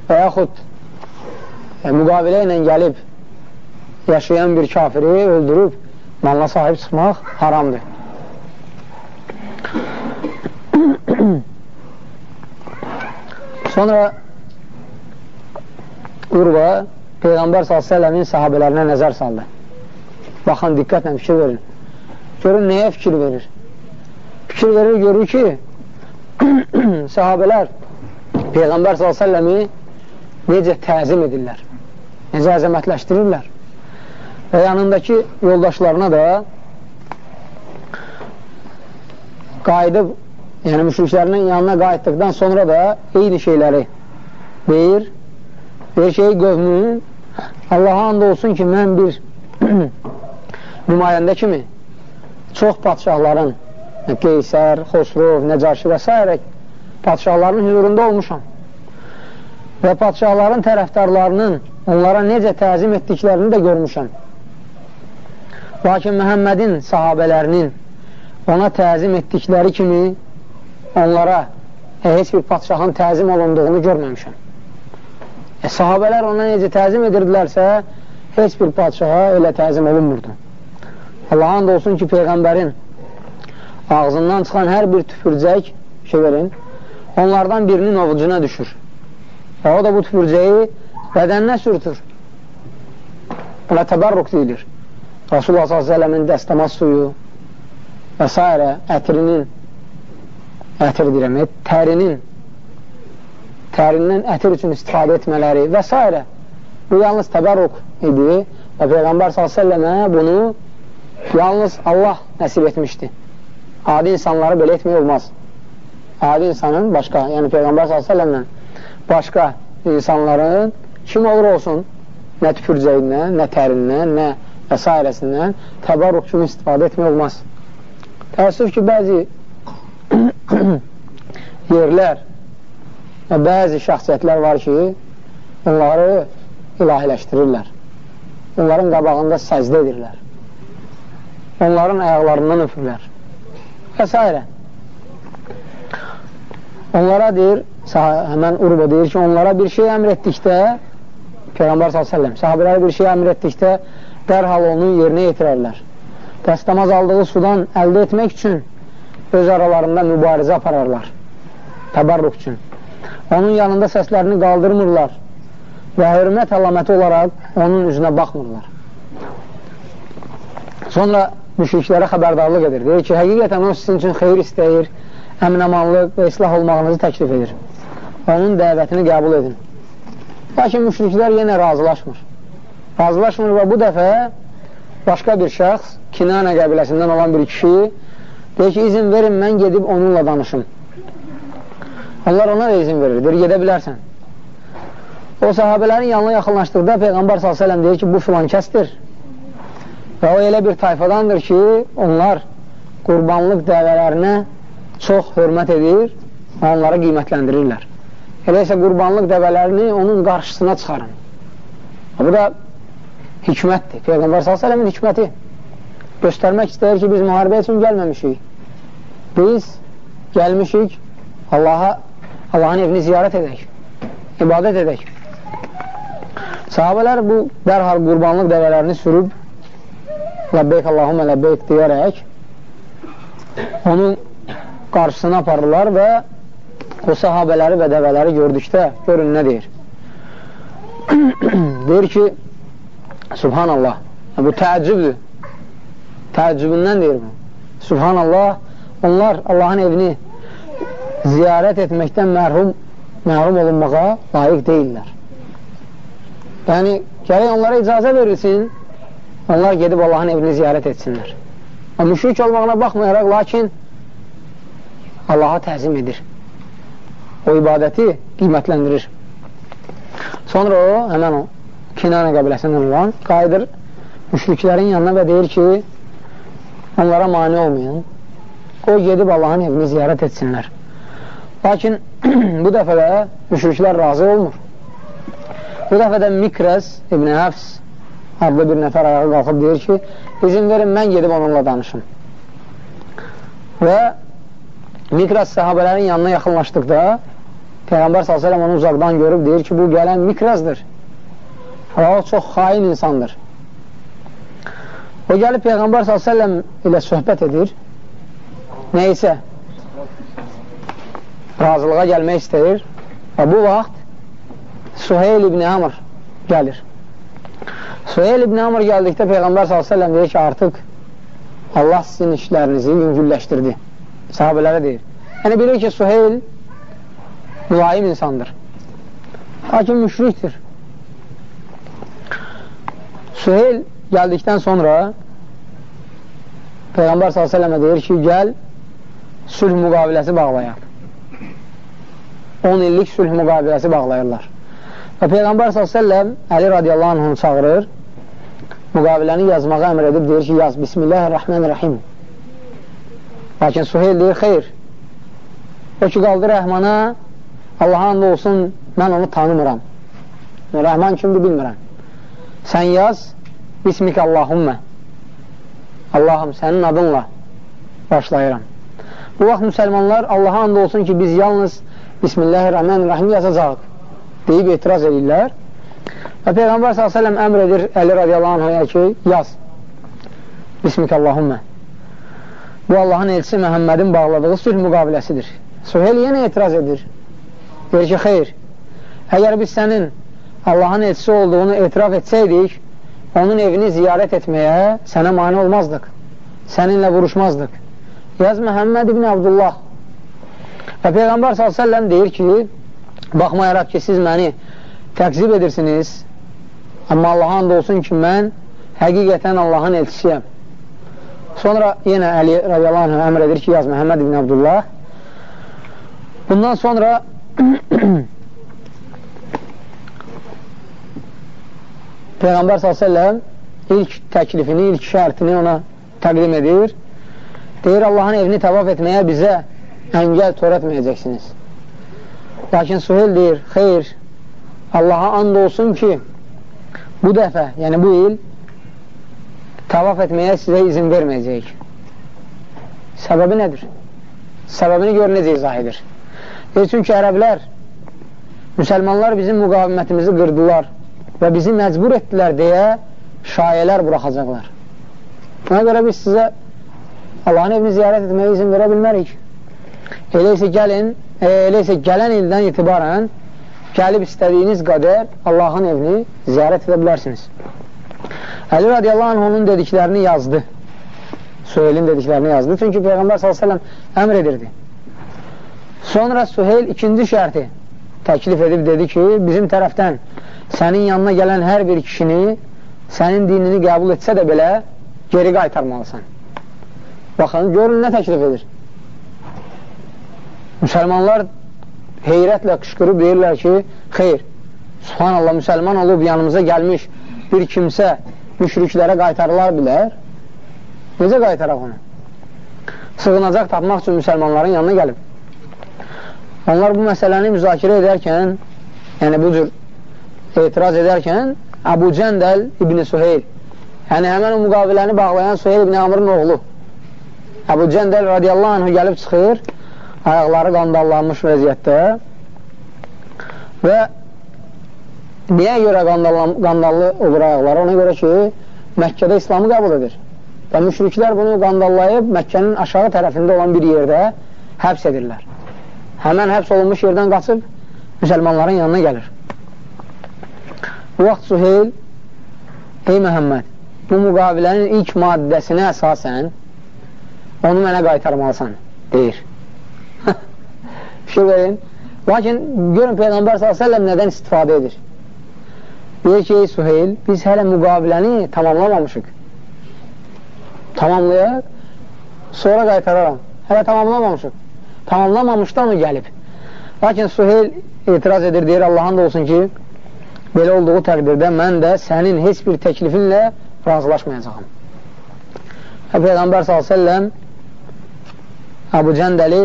və yaxud e, müqavilə ilə gəlib yaşayan bir kafiri öldürüb malına sahib çıxmaq haramdır. Sonra Urva Peyğəmbər s.ə.v-in sahabələrinə nəzər saldı. Baxın, diqqətlə fikir verin. Görün, nəyə fikir verir? Fikir verir, görür ki, [CLEARS THROAT] sahabələr Peyğəmbər s.ə.v-i necə təzim edirlər, necə əzəmətləşdirirlər və yanındakı yoldaşlarına da qayıdıb yəni müşriklərinin yanına qayıtdıqdan sonra da eyni şeyləri deyir. Deyir ki, ey qövmüm, Allaha and olsun ki, mən bir [CLEARS THROAT] nümayəndə kimi çox patişahların, Qeysər, Xosrov, Nəcaşi və s. patişahların hüzurunda olmuşam. Və patişahların tərəfdarlarının onlara necə təzim etdiklərini də görmüşəm. Lakin Məhəmmədin sahabələrinin ona təzim etdikləri kimi onlara heç bir patişahın təzim olunduğunu görməmişəm. E, sahabələr ona necə təzim edirdilərsə, heç bir patişaha elə təzim olunmurdu. Allahın da olsun ki, Peyğəmbərin ağzından çıxan hər bir tüpürcək, şey verin, onlardan birinin ovucuna düşür. Və o da bu tüpürcəyi bədəninə sürtür. Buna təbərruq deyilir. Rasulullah s.ə.v-in dəstəmaz suyu və s. ətrinin ətir deyirəm, tərinin tərindən ətir üçün istifadə etmələri və s. Bu yalnız təbərruq idi və Peyğəmbər s.ə.və bunu yalnız Allah nəsib etmişdi. Adi insanları belə etmək olmaz. Adi insanın başqa, yəni Peyğəmbər s.ə.və başqa insanların kim olur olsun, nə tüpürcəyindən, nə tərindən, nə və s. təbarruq kimi istifadə etmək olmaz. Təəssüf ki, bəzi [COUGHS] yerlər və bəzi şəxsiyyətlər var ki, onları ilahiləşdirirlər. Onların qabağında səcdə edirlər. Onların ayaqlarından öpürlər. Və s. Onlara deyir, həmən Urba deyir ki, onlara bir şey əmr etdikdə, Peyğəmbər s.ə.v sahabələrə bir şey əmr etdikdə, dərhal onu yerinə yetirərlər. Dəstəmaz aldığı sudan əldə etmək üçün öz aralarında mübarizə apararlar. Təbarruq üçün. Onun yanında səslərini qaldırmırlar və hörmət əlaməti olaraq onun üzünə baxmırlar. Sonra müşriklərə xəbərdarlıq edir. Deyir ki, həqiqətən o sizin üçün xeyir istəyir, əminəmanlıq və islah olmağınızı təklif edir. Onun dəvətini qəbul edin. Lakin müşriklər yenə razılaşmır razılaşmır və bu dəfə başqa bir şəxs, Kinanə qəbiləsindən olan bir kişi deyir ki, izin verin, mən gedib onunla danışım. Allah ona da izin verir, deyir, gedə bilərsən. O sahabələrin yanına yaxınlaşdıqda Peyğəmbər s.ə.v deyir ki, bu filan kəsdir. Və o elə bir tayfadandır ki, onlar qurbanlıq dəvələrinə çox hörmət edir və onları qiymətləndirirlər. Elə isə qurbanlıq dəvələrini onun qarşısına çıxarın. Bu da hikmətdir. Peyğəmbər s.ə.v-in hikməti göstərmək istəyir ki, biz müharibə üçün gəlməmişik. Biz gəlmişik Allaha, Allahın evini ziyarət edək, ibadət edək. Sahabələr bu dərhal qurbanlıq dəvələrini sürüb Ləbbeyk Allahumə ləbbeyk deyərək onun qarşısına aparırlar və o sahabələri və dəvələri gördükdə görün nə deyir. [CLEARS THROAT] deyir ki, Subhanallah. Bu təəccübdür. Təəccübündən deyir bu. Subhanallah. Onlar Allahın evini ziyarət etməkdən mərhum, məhrum olunmağa layiq deyirlər. Yəni, gərək onlara icazə verilsin, onlar gedib Allahın evini ziyarət etsinlər. O, müşrik olmağına baxmayaraq, lakin Allaha təzim edir. O ibadəti qiymətləndirir. Sonra o, həmən o, Kinana qəbiləsindən olan qayıdır müşriklərin yanına və deyir ki, onlara mani olmayın. O gedib Allahın evini ziyarət etsinlər. Lakin [CLEARS THROAT] bu dəfə də müşriklər razı olmur. Bu dəfə də Mikrəs İbn Həfs adlı bir nəfər ayağa qalxıb deyir ki, izin verin, mən gedib onunla danışım. Və Mikras sahabələrin yanına yaxınlaşdıqda Peyğəmbər s.ə.v onu uzaqdan görüb deyir ki, bu gələn Mikrasdır. Və o çox xain insandır. O gəlib Peyğəmbər s.ə.v ilə söhbət edir. Neysə, razılığa gəlmək istəyir və bu vaxt Suheyl ibn Amr gəlir. Suheyl ibn Amr gəldikdə Peyğəmbər s.ə.v deyir ki, artıq Allah sizin işlərinizi yüngülləşdirdi. Sahabələrə deyir. Yəni, bilir ki, Suheyl mülayim insandır. Lakin müşrikdir. Süheyl gəldikdən sonra Peyğəmbər s.ə.və deyir ki, gəl sülh müqaviləsi bağlayaq. 10 illik sülh müqaviləsi bağlayırlar. Və Peyğəmbər s.ə.v Əli radiyallahu anhını çağırır, müqaviləni yazmağa əmr edib deyir ki, yaz, Bismillahirrahmanirrahim. Lakin Suheyl deyir, xeyr, o ki, qaldı rəhmana, Allaha and olsun, mən onu tanımıram. Rəhman kimdir, bilmirəm. Sən yaz, Bismik Allahummə. Allahım, sənin adınla başlayıram. Bu vaxt müsəlmanlar Allaha and olsun ki, biz yalnız Bismillahirrahmanirrahim yazacaq deyib etiraz edirlər. Və Peyğəmbər s.ə.v əmr edir Əli radiyallahu anhaya ki, yaz. Bismik Allahummə. Bu Allahın elçisi Məhəmmədin bağladığı sülh müqaviləsidir. Suheyl yenə etiraz edir. Deyir ki, xeyr, əgər biz sənin Allahın elçisi olduğunu etiraf etsəydik, onun evini ziyarət etməyə sənə mani olmazdıq, səninlə vuruşmazdıq. Yaz Məhəmməd ibn Abdullah. Və Peyğəmbər s.ə.v deyir ki, baxmayaraq ki, siz məni təqzib edirsiniz, amma Allaha and olsun ki, mən həqiqətən Allahın elçisiyəm. Sonra yenə Əli radiyallahu anh əmr edir ki, yaz Məhəmməd ibn Abdullah. Bundan sonra [CLEARS THROAT] Peyğəmbər s.ə.v ilk təklifini, ilk şərtini ona təqdim edir. Deyir, Allahın evini təvaf etməyə bizə əngəl törətməyəcəksiniz. Lakin Suheyl deyir, xeyr, Allaha and olsun ki, bu dəfə, yəni bu il təvaf etməyə sizə izin verməyəcək. Səbəbi nədir? Səbəbini gör necə izah edir. Deyir, çünki ərəblər, müsəlmanlar bizim müqavimətimizi qırdılar və bizi məcbur etdilər deyə şayələr buraxacaqlar. Buna görə biz sizə Allahın evini ziyarət etməyə izin verə bilmərik. Elə isə gəlin, e, elə isə gələn ildən itibarən gəlib istədiyiniz qədər Allahın evini ziyarət edə bilərsiniz. Əli radiyallahu anh onun dediklərini yazdı. Suheylin dediklərini yazdı. Çünki Peyğəmbər s.ə.v əmr edirdi. Sonra Suheyl ikinci şərti təklif edib dedi ki, bizim tərəfdən sənin yanına gələn hər bir kişini sənin dinini qəbul etsə də belə geri qaytarmalısan. Baxın, görün nə təklif edir. Müsəlmanlar heyrətlə qışqırıb deyirlər ki, xeyr, subhanallah, müsəlman olub yanımıza gəlmiş bir kimsə müşriklərə qaytarılar bilər. Necə qaytaraq onu? Sığınacaq tapmaq üçün müsəlmanların yanına gəlib. Onlar bu məsələni müzakirə edərkən, yəni bu cür etiraz edərkən, Əbu Cəndəl İbni Suheyl, yəni həmən o müqaviləni bağlayan Suheyl İbni Amrın oğlu, Əbu Cəndəl radiyallahu anhü gəlib çıxır, ayaqları qandallanmış vəziyyətdə və niyə görə qandallı olur ayaqları? Ona görə ki, Məkkədə İslamı qəbul edir. Və müşriklər bunu qandallayıb Məkkənin aşağı tərəfində olan bir yerdə həbs edirlər. Həmən həbs olunmuş yerdən qaçıb müsəlmanların yanına gəlir. Bu vaxt Suheyl, ey Məhəmməd, bu müqavilənin ilk maddəsinə əsasən onu mənə qaytarmalısan, deyir. Fikir verin. Lakin görün Peyğəmbər s.ə.v nədən istifadə edir? Deyir ki, ey Suheyl, biz hələ müqaviləni tamamlamamışıq. Tamamlayaq, sonra qaytararam. Hələ tamamlamamışıq. Tamamlamamışdan o gəlib. Lakin Suheyl etiraz edir, deyir Allahın da olsun ki, belə olduğu təqdirdə mən də sənin heç bir təklifinlə razılaşmayacaqam. Peyğəmbər s.ə.v Əbu Cəndəli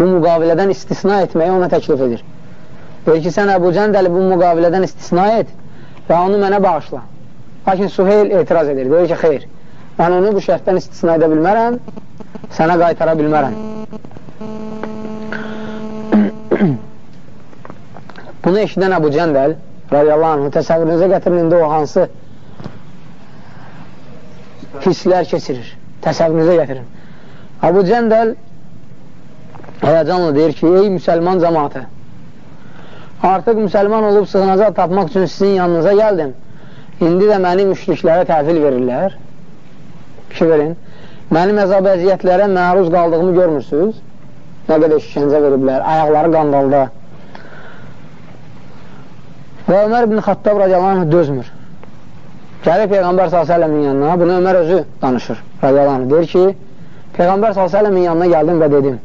bu müqavilədən istisna etməyi ona təklif edir. Deyir ki, sən Əbu Cəndəli bu müqavilədən istisna et və onu mənə bağışla. Lakin Suheyl etiraz edir. Deyir ki, xeyr, mən onu bu şərtdən istisna edə bilmərəm, sənə qaytara bilmərəm. [COUGHS] Bunu eşidən Əbu Cəndəl radiyallahu anh, təsəvvürünüzə gətirin, indi o hansı hisslər keçirir. Təsəvvürünüzə gətirin. Abu Cəndəl həyəcanla deyir ki, ey müsəlman cəmatı, artıq müsəlman olub sığınacaq tapmaq üçün sizin yanınıza gəldim. İndi də məni müşriklərə təhvil verirlər. Fikir verin. Mənim əzab əziyyətlərə məruz qaldığımı görmürsünüz. Nə qədər işkəncə veriblər, ayaqları qandalda. Və Ömər ibn Xattab radiyallahu anh dözmür. Gəlir Peyğəmbər s.ə.v-in yanına, bunu Ömər özü danışır radiyallahu anh. Deyir ki, Peyğəmbər s.ə.v-in yanına gəldim və dedim,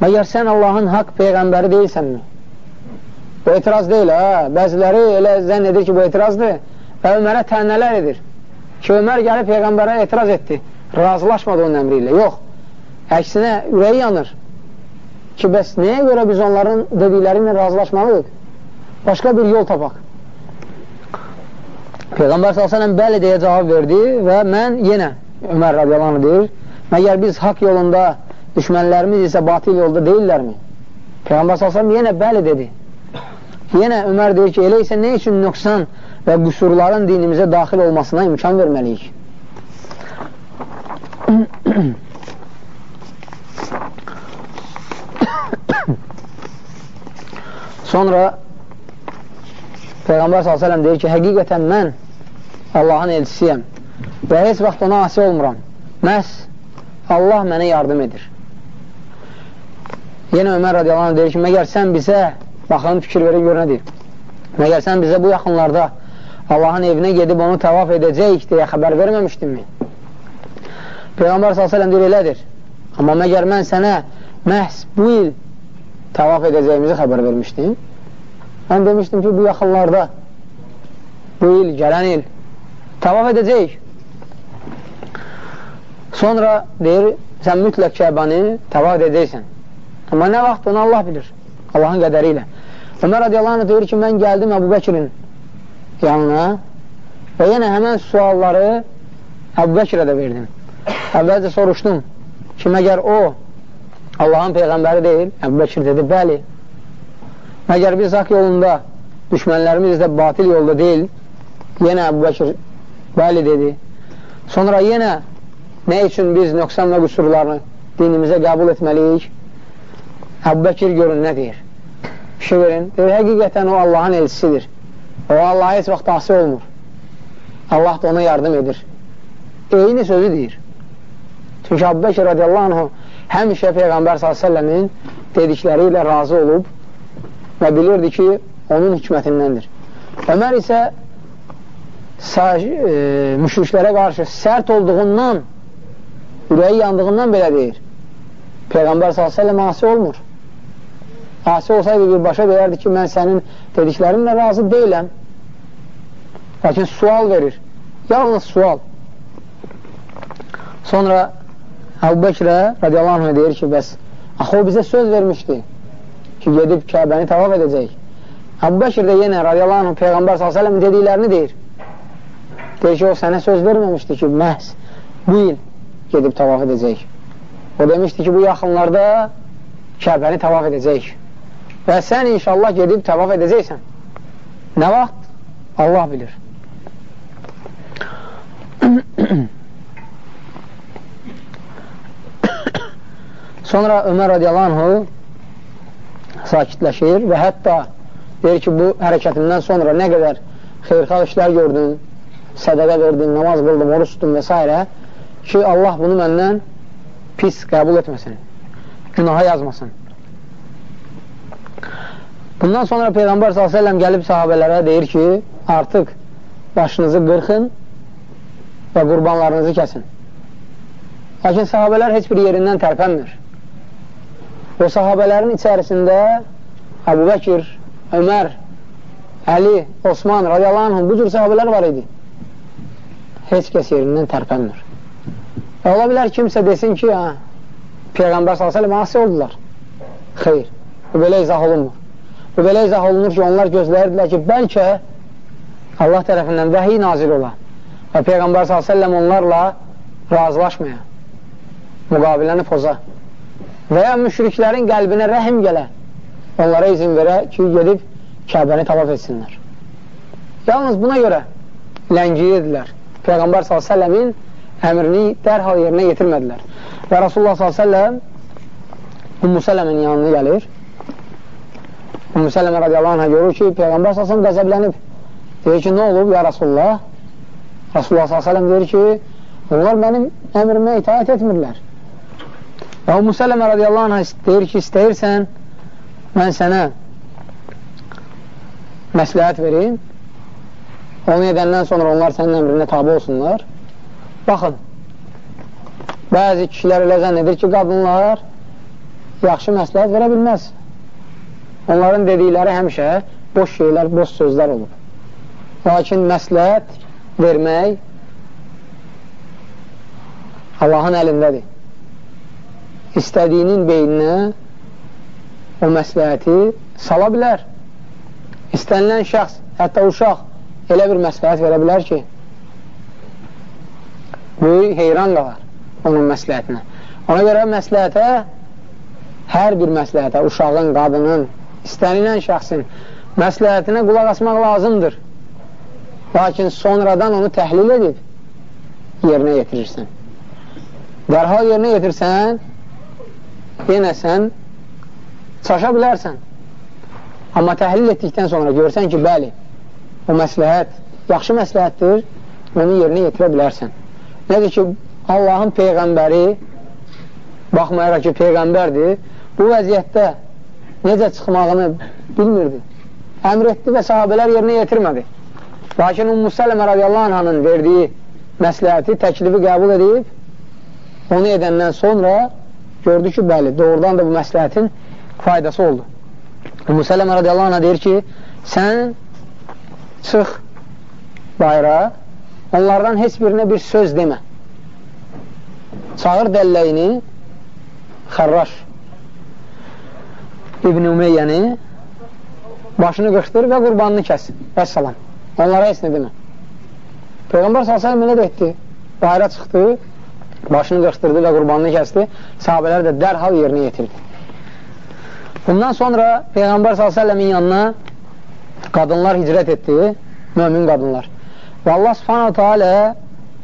məgər sən Allahın haqq Peyğəmbəri deyilsənmi? Bu etiraz deyil, hə? Bəziləri elə zənn edir ki, bu etirazdır və Ömərə tənnələr edir ki, Ömər gəlib Peyğəmbərə etiraz etdi, razılaşmadı onun əmri ilə. Yox, əksinə ürəyi yanır ki, bəs nəyə görə biz onların dedikləri ilə razılaşmalıyıq? Başqa bir yol tapaq. Peyğəmbər s.ə.v bəli deyə cavab verdi və mən yenə, Ömər radiyallahu deyir, Məgər biz haqq yolunda, düşmənlərimiz isə batil yolda deyillərmi? Peyğəmbər s.ə.v yenə bəli dedi. Yenə Ömər deyir ki, elə isə nə üçün nöqsan və qüsurların dinimizə daxil olmasına imkan verməliyik? Sonra Peyğəmbər s.ə.v deyir ki, həqiqətən mən Allahın elçisiyəm və heç vaxt ona asi olmuram. Məhz Allah mənə yardım edir. Yenə Ömər radiyallahu anh deyir ki, məgər sən bizə, baxın fikir verin, gör nə deyir, məgər sən bizə bu yaxınlarda Allahın evinə gedib onu tavaf edəcəyik deyə xəbər verməmişdinmi? Peyğəmbər s.ə.v deyir, elədir. Amma məgər mən sənə məhz bu il tavaf edəcəyimizi xəbər vermişdim. Mən demişdim ki, bu yaxınlarda, bu il, gələn il tavaf edəcəyik. Sonra deyir, sən mütləq Kəbəni tavaf edəcəksən. Amma nə vaxt onu Allah bilir, Allahın qədəri ilə. Ömər radiyallahu anh deyir ki, mən gəldim Əbu Bəkirin yanına və yenə həmən sualları Əbu Bəkirə də verdim. Əvvəlcə soruşdum ki, məgər o Allahın Peyğəmbəri deyil? Əbu Bəkir dedi, bəli. Məgər biz haq yolunda, düşmənlərimiz də batil yolda deyil? Yenə Əbu Bəkir bəli dedi. Sonra yenə nə üçün biz nöqsan və qüsurlarını dinimizə qəbul etməliyik? Əbu Bəkir görün nə deyir? Fikir verin. Deyir, həqiqətən o Allahın elçisidir. O Allaha heç vaxt asi olmur. Allah da ona yardım edir. Eyni sözü deyir. Çünki Əbu Bəkir radiyallahu anhu həmişə Peyğəmbər s.ə.v-in dedikləri ilə razı olub və bilirdi ki, onun hikmətindəndir. Ömər isə e, müşriklərə qarşı sərt olduğundan, ürəyi yandığından belə deyir. Peyğəmbər s.ə.v asi olmur. Asi olsaydı birbaşa deyərdi ki, mən sənin dediklərinlə razı deyiləm. Lakin sual verir. Yalnız sual. Sonra Əbu Bəkrə radiyallahu anh deyir ki, bəs axı o bizə söz vermişdi ki, gedib Kəbəni tavaf edəcək. Əbu Bəkir də yenə radiyallahu anh Peyğəmbər s.ə.v dediklərini deyir. Deyir ki, o sənə söz verməmişdi ki, məhz bu il gedib tavaf edəcək. O demişdi ki, bu yaxınlarda Kəbəni tavaf edəcək. Və sən inşallah gedib təvaf edəcəksən. Nə vaxt? Allah bilir. [COUGHS] Sonra Ömər radiyallahu anhu sakitləşir və hətta deyir ki, bu hərəkətimdən sonra nə qədər xeyrxal işlər gördün, sədəqə verdin, namaz qıldın, oruç tutdun və s. ki, Allah bunu məndən pis qəbul etməsin, günaha yazmasın. Bundan sonra Peyğəmbər s.ə.v gəlib sahabələrə deyir ki, artıq başınızı qırxın və qurbanlarınızı kəsin. Lakin sahabələr heç bir yerindən tərpənmir. O sahabələrin içərisində Əbu Bəkir, Ömər, Əli, Osman, radiyallahu anh, bu cür sahabələr var idi. Heç kəs yerindən tərpənmir. Və ola bilər kimsə desin ki, hə, Peyğəmbər s.ə.v asi oldular. Xeyr, bu belə izah olunmur. Bu belə izah olunur ki, onlar gözləyirdilər ki, bəlkə Allah tərəfindən vəhiy nazil ola və Peyğəmbər s.ə.v onlarla razılaşmaya, müqabiləni poza və ya müşriklərin qəlbinə rəhim gələ, onlara izin verə ki, gedib Kəbəni tavaf etsinlər. Yalnız buna görə ləngiyirdilər. Peyğəmbər s.ə.v-in əmrini dərhal yerinə yetirmədilər. Və Rasulullah s.ə.v Ümmü Sələmin yanına gəlir Ümmü Sələmə radiyallahu anhə görür ki, Peyğəmbər s.ə.v qəzəblənib. Deyir ki, nə olub ya Rasulullah? Rasulullah s.ə.v deyir ki, onlar mənim əmrimə itaət etmirlər. Və Ümmü Sələmə radiyallahu anhə deyir ki, istəyirsən, mən sənə məsləhət verim, onu edəndən sonra onlar sənin əmrinə tabi olsunlar. Baxın, bəzi kişilər elə zənn edir ki, qadınlar yaxşı məsləhət verə bilməz. Onların dedikləri həmişə boş şeylər, boş sözlər olub. Lakin məsləhət vermək Allahın əlindədir. İstədiyinin beyninə o məsləhəti sala bilər. İstənilən şəxs, hətta uşaq elə bir məsləhət verə bilər ki, böyük heyran qalar onun məsləhətinə. Ona görə məsləhətə, hər bir məsləhətə, uşağın, qadının, istənilən şəxsin məsləhətinə qulaq asmaq lazımdır. Lakin sonradan onu təhlil edib yerinə yetirirsən. Dərhal yerinə yetirsən, yenə sən çaşa bilərsən. Amma təhlil etdikdən sonra görsən ki, bəli, o məsləhət yaxşı məsləhətdir, onu yerinə yetirə bilərsən. Nədir ki, Allahın Peyğəmbəri, baxmayaraq ki, Peyğəmbərdir, bu vəziyyətdə necə çıxmağını bilmirdi. Əmr etdi və sahabələr yerinə yetirmədi. Lakin Ummu Sələmə radiyallahu anhanın verdiyi məsləhəti, təklifi qəbul edib, onu edəndən sonra gördü ki, bəli, doğrudan da bu məsləhətin faydası oldu. Ummu Sələmə radiyallahu anha deyir ki, sən çıx bayrağa, onlardan heç birinə bir söz demə. Çağır dəlləyini, Xərraş İbn-i Ümeyyəni başını qırxdır və qurbanını kəs. Vəssalam. Onlara heç nə demə. Peyğəmbər s.ə.v elə də etdi. Bayra çıxdı, başını qırxdırdı və qurbanını kəsdi. Sahabələr də dərhal yerinə yetirdi. Bundan sonra Peyğəmbər s.ə.v-in yanına qadınlar hicrət etdi, mömin qadınlar. Və Allah subhanahu teala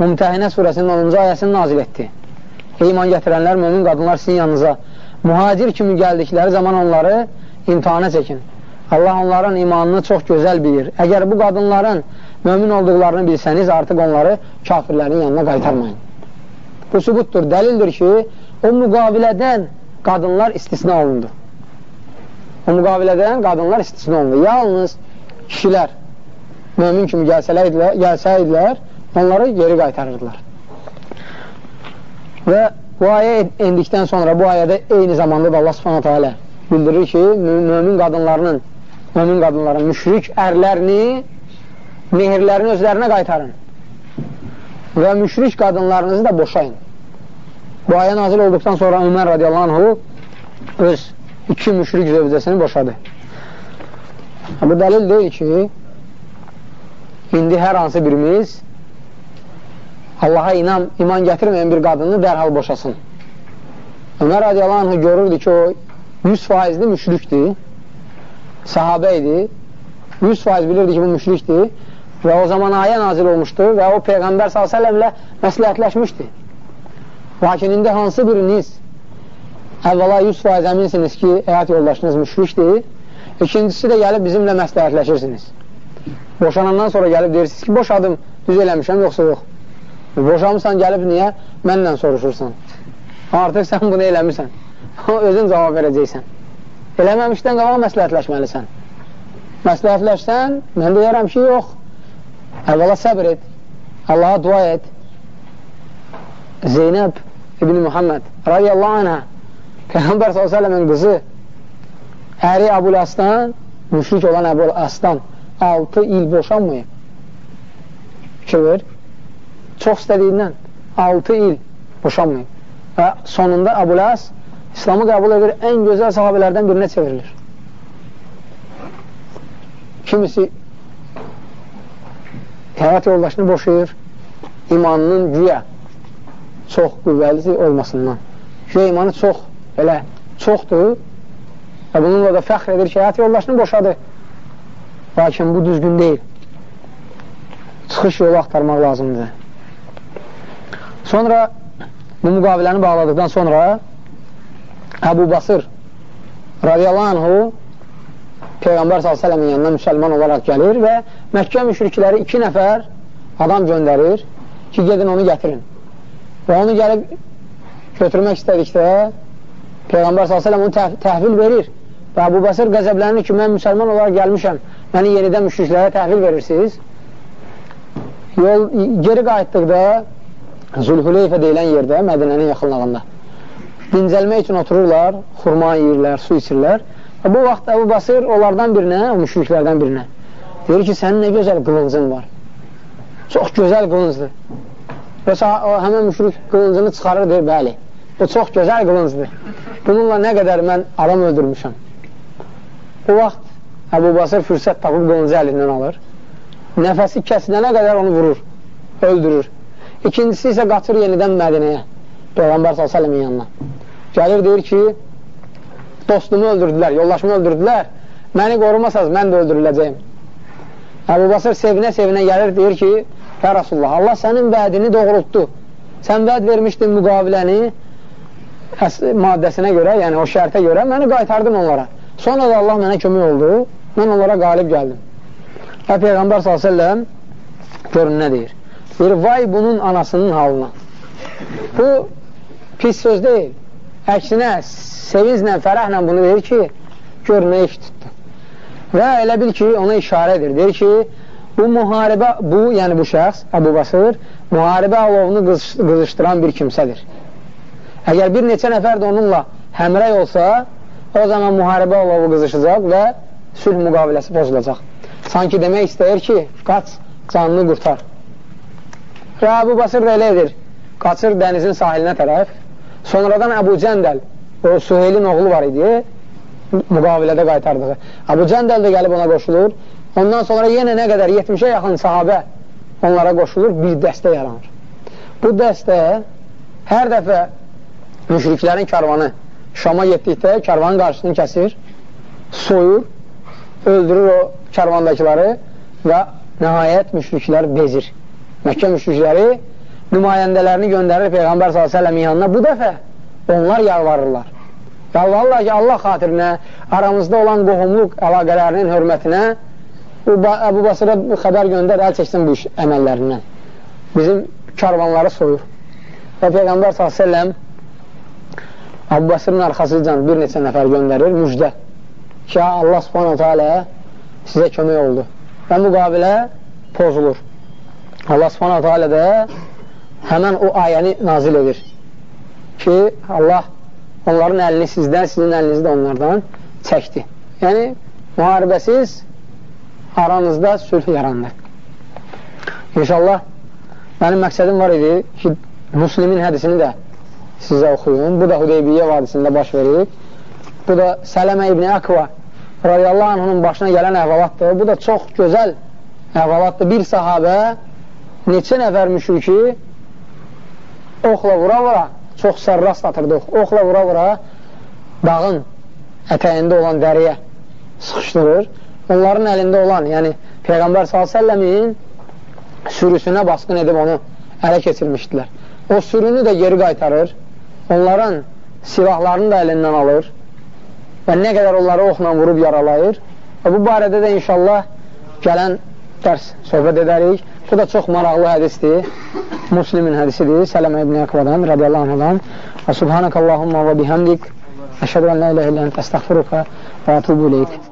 Mümtəhinə surəsinin 10-cu ayəsini nazil etdi. Ey iman gətirənlər, mömin qadınlar sizin yanınıza mühacir kimi gəldikləri zaman onları imtihana çəkin. Allah onların imanını çox gözəl bilir. Əgər bu qadınların mömin olduqlarını bilsəniz, artıq onları kafirlərin yanına qaytarmayın. Bu sübutdur, dəlildir ki, o müqavilədən qadınlar istisna olundu. O müqavilədən qadınlar istisna olundu. Yalnız kişilər mömin kimi gəlsəydilər, gəlsəydilər onları geri qaytarırdılar. Və Bu ayə endikdən sonra bu ayədə eyni zamanda da Allah subhanətə alə bildirir ki, mömin qadınlarının, mömin qadınların müşrik ərlərini, mehirlərini özlərinə qaytarın və müşrik qadınlarınızı da boşayın. Bu ayə nazil olduqdan sonra Ömər radiyallahu anhu öz iki müşrik zövcəsini boşadı. Bu dəlil deyil ki, indi hər hansı birimiz Allaha inan, iman gətirməyən bir qadını dərhal boşasın. Ömər radiyallahu anh görürdü ki, o 100 faizli müşrikdir, sahabə idi, 100 faiz bilirdi ki, bu müşrikdir və o zaman ayə nazil olmuşdu və o Peyğəmbər s.ə.v ilə məsləhətləşmişdi. Lakin indi hansı biriniz əvvəla 100 faiz əminsiniz ki, həyat yoldaşınız müşrikdir, ikincisi də gəlib bizimlə məsləhətləşirsiniz. Boşanandan sonra gəlib deyirsiniz ki, boşadım, düz eləmişəm, yoxsa yox. Boşamısan gəlib niyə? Mənlə soruşursan. Artıq sən bunu eləmirsən. Özün cavab verəcəksən. Eləməmişdən qabaq məsləhətləşməlisən. Məsləhətləşsən, mən deyərəm ki, yox. Əvvəla səbr et. Allaha dua et. Zeynəb İbn Muhammed radiyallahu anhə Peyğəmbər s.ə.v-in qızı əri Əbul Aslan müşrik olan Əbul Aslan 6 il boşanmayıb. Ver çox istədiyindən 6 il boşanmayıb. Və sonunda Əbuləs İslamı qəbul edir, ən gözəl sahabələrdən birinə çevrilir. Kimisi həyat yoldaşını boşayır, imanının güya çox qüvvəli olmasından. Güya imanı çox, elə çoxdur və bununla da fəxr edir ki, həyat yoldaşını boşadı. Lakin bu düzgün deyil. Çıxış yolu axtarmaq lazımdır. Sonra bu müqaviləni bağladıqdan sonra Əbu Basır radiyallahu anhu Peyğəmbər s.ə.v-in yanına müsəlman olaraq gəlir və Məkkə müşrikləri iki nəfər adam göndərir ki, gedin onu gətirin. Və onu gəlib götürmək istədikdə Peyğəmbər s.ə.v onu təh təhvil verir və Əbu Basır qəzəblənir ki, mən müsəlman olaraq gəlmişəm, məni yenidən müşriklərə təhvil verirsiniz. Yol, geri qayıtdıqda Zülhüleyfə deyilən yerdə, Mədinənin yaxınlığında. Dincəlmək üçün otururlar, xurma yeyirlər, su içirlər. Və bu vaxt Əbu Basir onlardan birinə, o müşriklərdən birinə deyir ki, sənin nə gözəl qılıncın var. Çox gözəl qılıncdır. Və o, həmən müşrik qılıncını çıxarır, deyir, bəli, bu çox gözəl qılıncdır. Bununla nə qədər mən adam öldürmüşəm. Bu vaxt Əbu Basir fürsət tapıb qılıncı əlindən alır. Nəfəsi kəsinənə qədər onu vurur, öldürür. İkincisi isə qaçır yenidən Mədinəyə, Peyğəmbər s.ə.v-in yanına. Gəlir, deyir ki, dostumu öldürdülər, yollaşımı öldürdülər, məni qorumasaz, mən də öldürüləcəyim. Əbu Basır sevinə-sevinə gəlir, deyir ki, Ya Rasulullah, Allah sənin vədini doğrultdu. Sən vəd vermişdin müqaviləni maddəsinə görə, yəni o şərtə görə, məni qaytardın onlara. Sonra da Allah mənə kömək oldu, mən onlara qalib gəldim. Və Peyğəmbər s.ə.v görün nə deyir? Deyir, vay bunun anasının halına. Bu pis söz deyil. əksinə, sevinclə, fərəhlə bunu deyir ki, gör nə iş tutdu. Və elə bil ki, ona işarə edir. Deyir ki, bu müharibə, bu, yəni bu şəxs, Əbu Basır, müharibə alovunu qız, qızışdıran bir kimsədir. Əgər bir neçə nəfər də onunla həmrəy olsa, o zaman müharibə alovu qızışacaq və sülh müqaviləsi pozulacaq. Sanki demək istəyir ki, qaç, canını qurtar. Və Əbu Basır da elə edir, qaçır dənizin sahilinə tərəf, sonradan Əbu Cəndəl, o Suheylin oğlu var idi, müqavilədə qaytardığı. Əbu Cəndəl də gəlib ona qoşulur, ondan sonra yenə nə qədər 70-ə yaxın sahabə onlara qoşulur, bir dəstə yaranır. Bu dəstə hər dəfə müşriklərin karvanı Şama getdikdə karvanın qarşısını kəsir, soyur, öldürür o karvandakiləri və nəhayət müşriklər bezir. Məkkə müşrikləri nümayəndələrini göndərir Peyğəmbər s.ə.v-in yanına. Bu dəfə onlar yalvarırlar. Yalvarırlar ki, Allah xatirinə aramızda olan qohumluq əlaqələrinin hörmətinə bu Əbu Basır'a xəbər göndər, əl çəksin bu iş əməllərindən. Bizim karvanları soyur. Və Peyğəmbər s.ə.v Əbu Bəsirin arxasıcan bir neçə nəfər göndərir, müjdə ki, Allah subhanahu teala sizə kömək oldu. Və müqabilə pozulur. Allah subhanahu teala da həmən o ayəni nazil edir ki, Allah onların əlini sizdən, sizin əlinizi də onlardan çəkdi. Yəni, müharibəsiz aranızda sülh yarandı. İnşallah, mənim məqsədim var idi ki, Müslimin hədisini də sizə oxuyun. Bu da Hudeybiyyə vadisində baş verib. Bu da Sələmə İbni Əkva radiyallahu anhunun başına gələn əhvalatdır. Bu da çox gözəl əhvalatdır. Bir sahabə neçə nəfər müşriki oxla vura-vura çox sərrast atırdı. Oxla vura-vura dağın ətəyində olan dəriyə sıxışdırır. Onların əlində olan, yəni Peyğəmbər s.ə.v-in sürüsünə basqın edib onu ələ keçirmişdilər. O sürünü də geri qaytarır onların silahlarını da əlindən alır və nə qədər onları oxla vurub yaralayır. Və bu barədə də inşallah gələn dərs söhbət edərik. Bu da çox maraqlı hədisdir. Muslimin hədisidir. Sələmə ibn Əkvadan, radiyallahu anhadan. Və subhanəkəllahumma və bihamdik. Əşhədu ən la ilə ilə ən təstəxfiruka və atubu iləyik.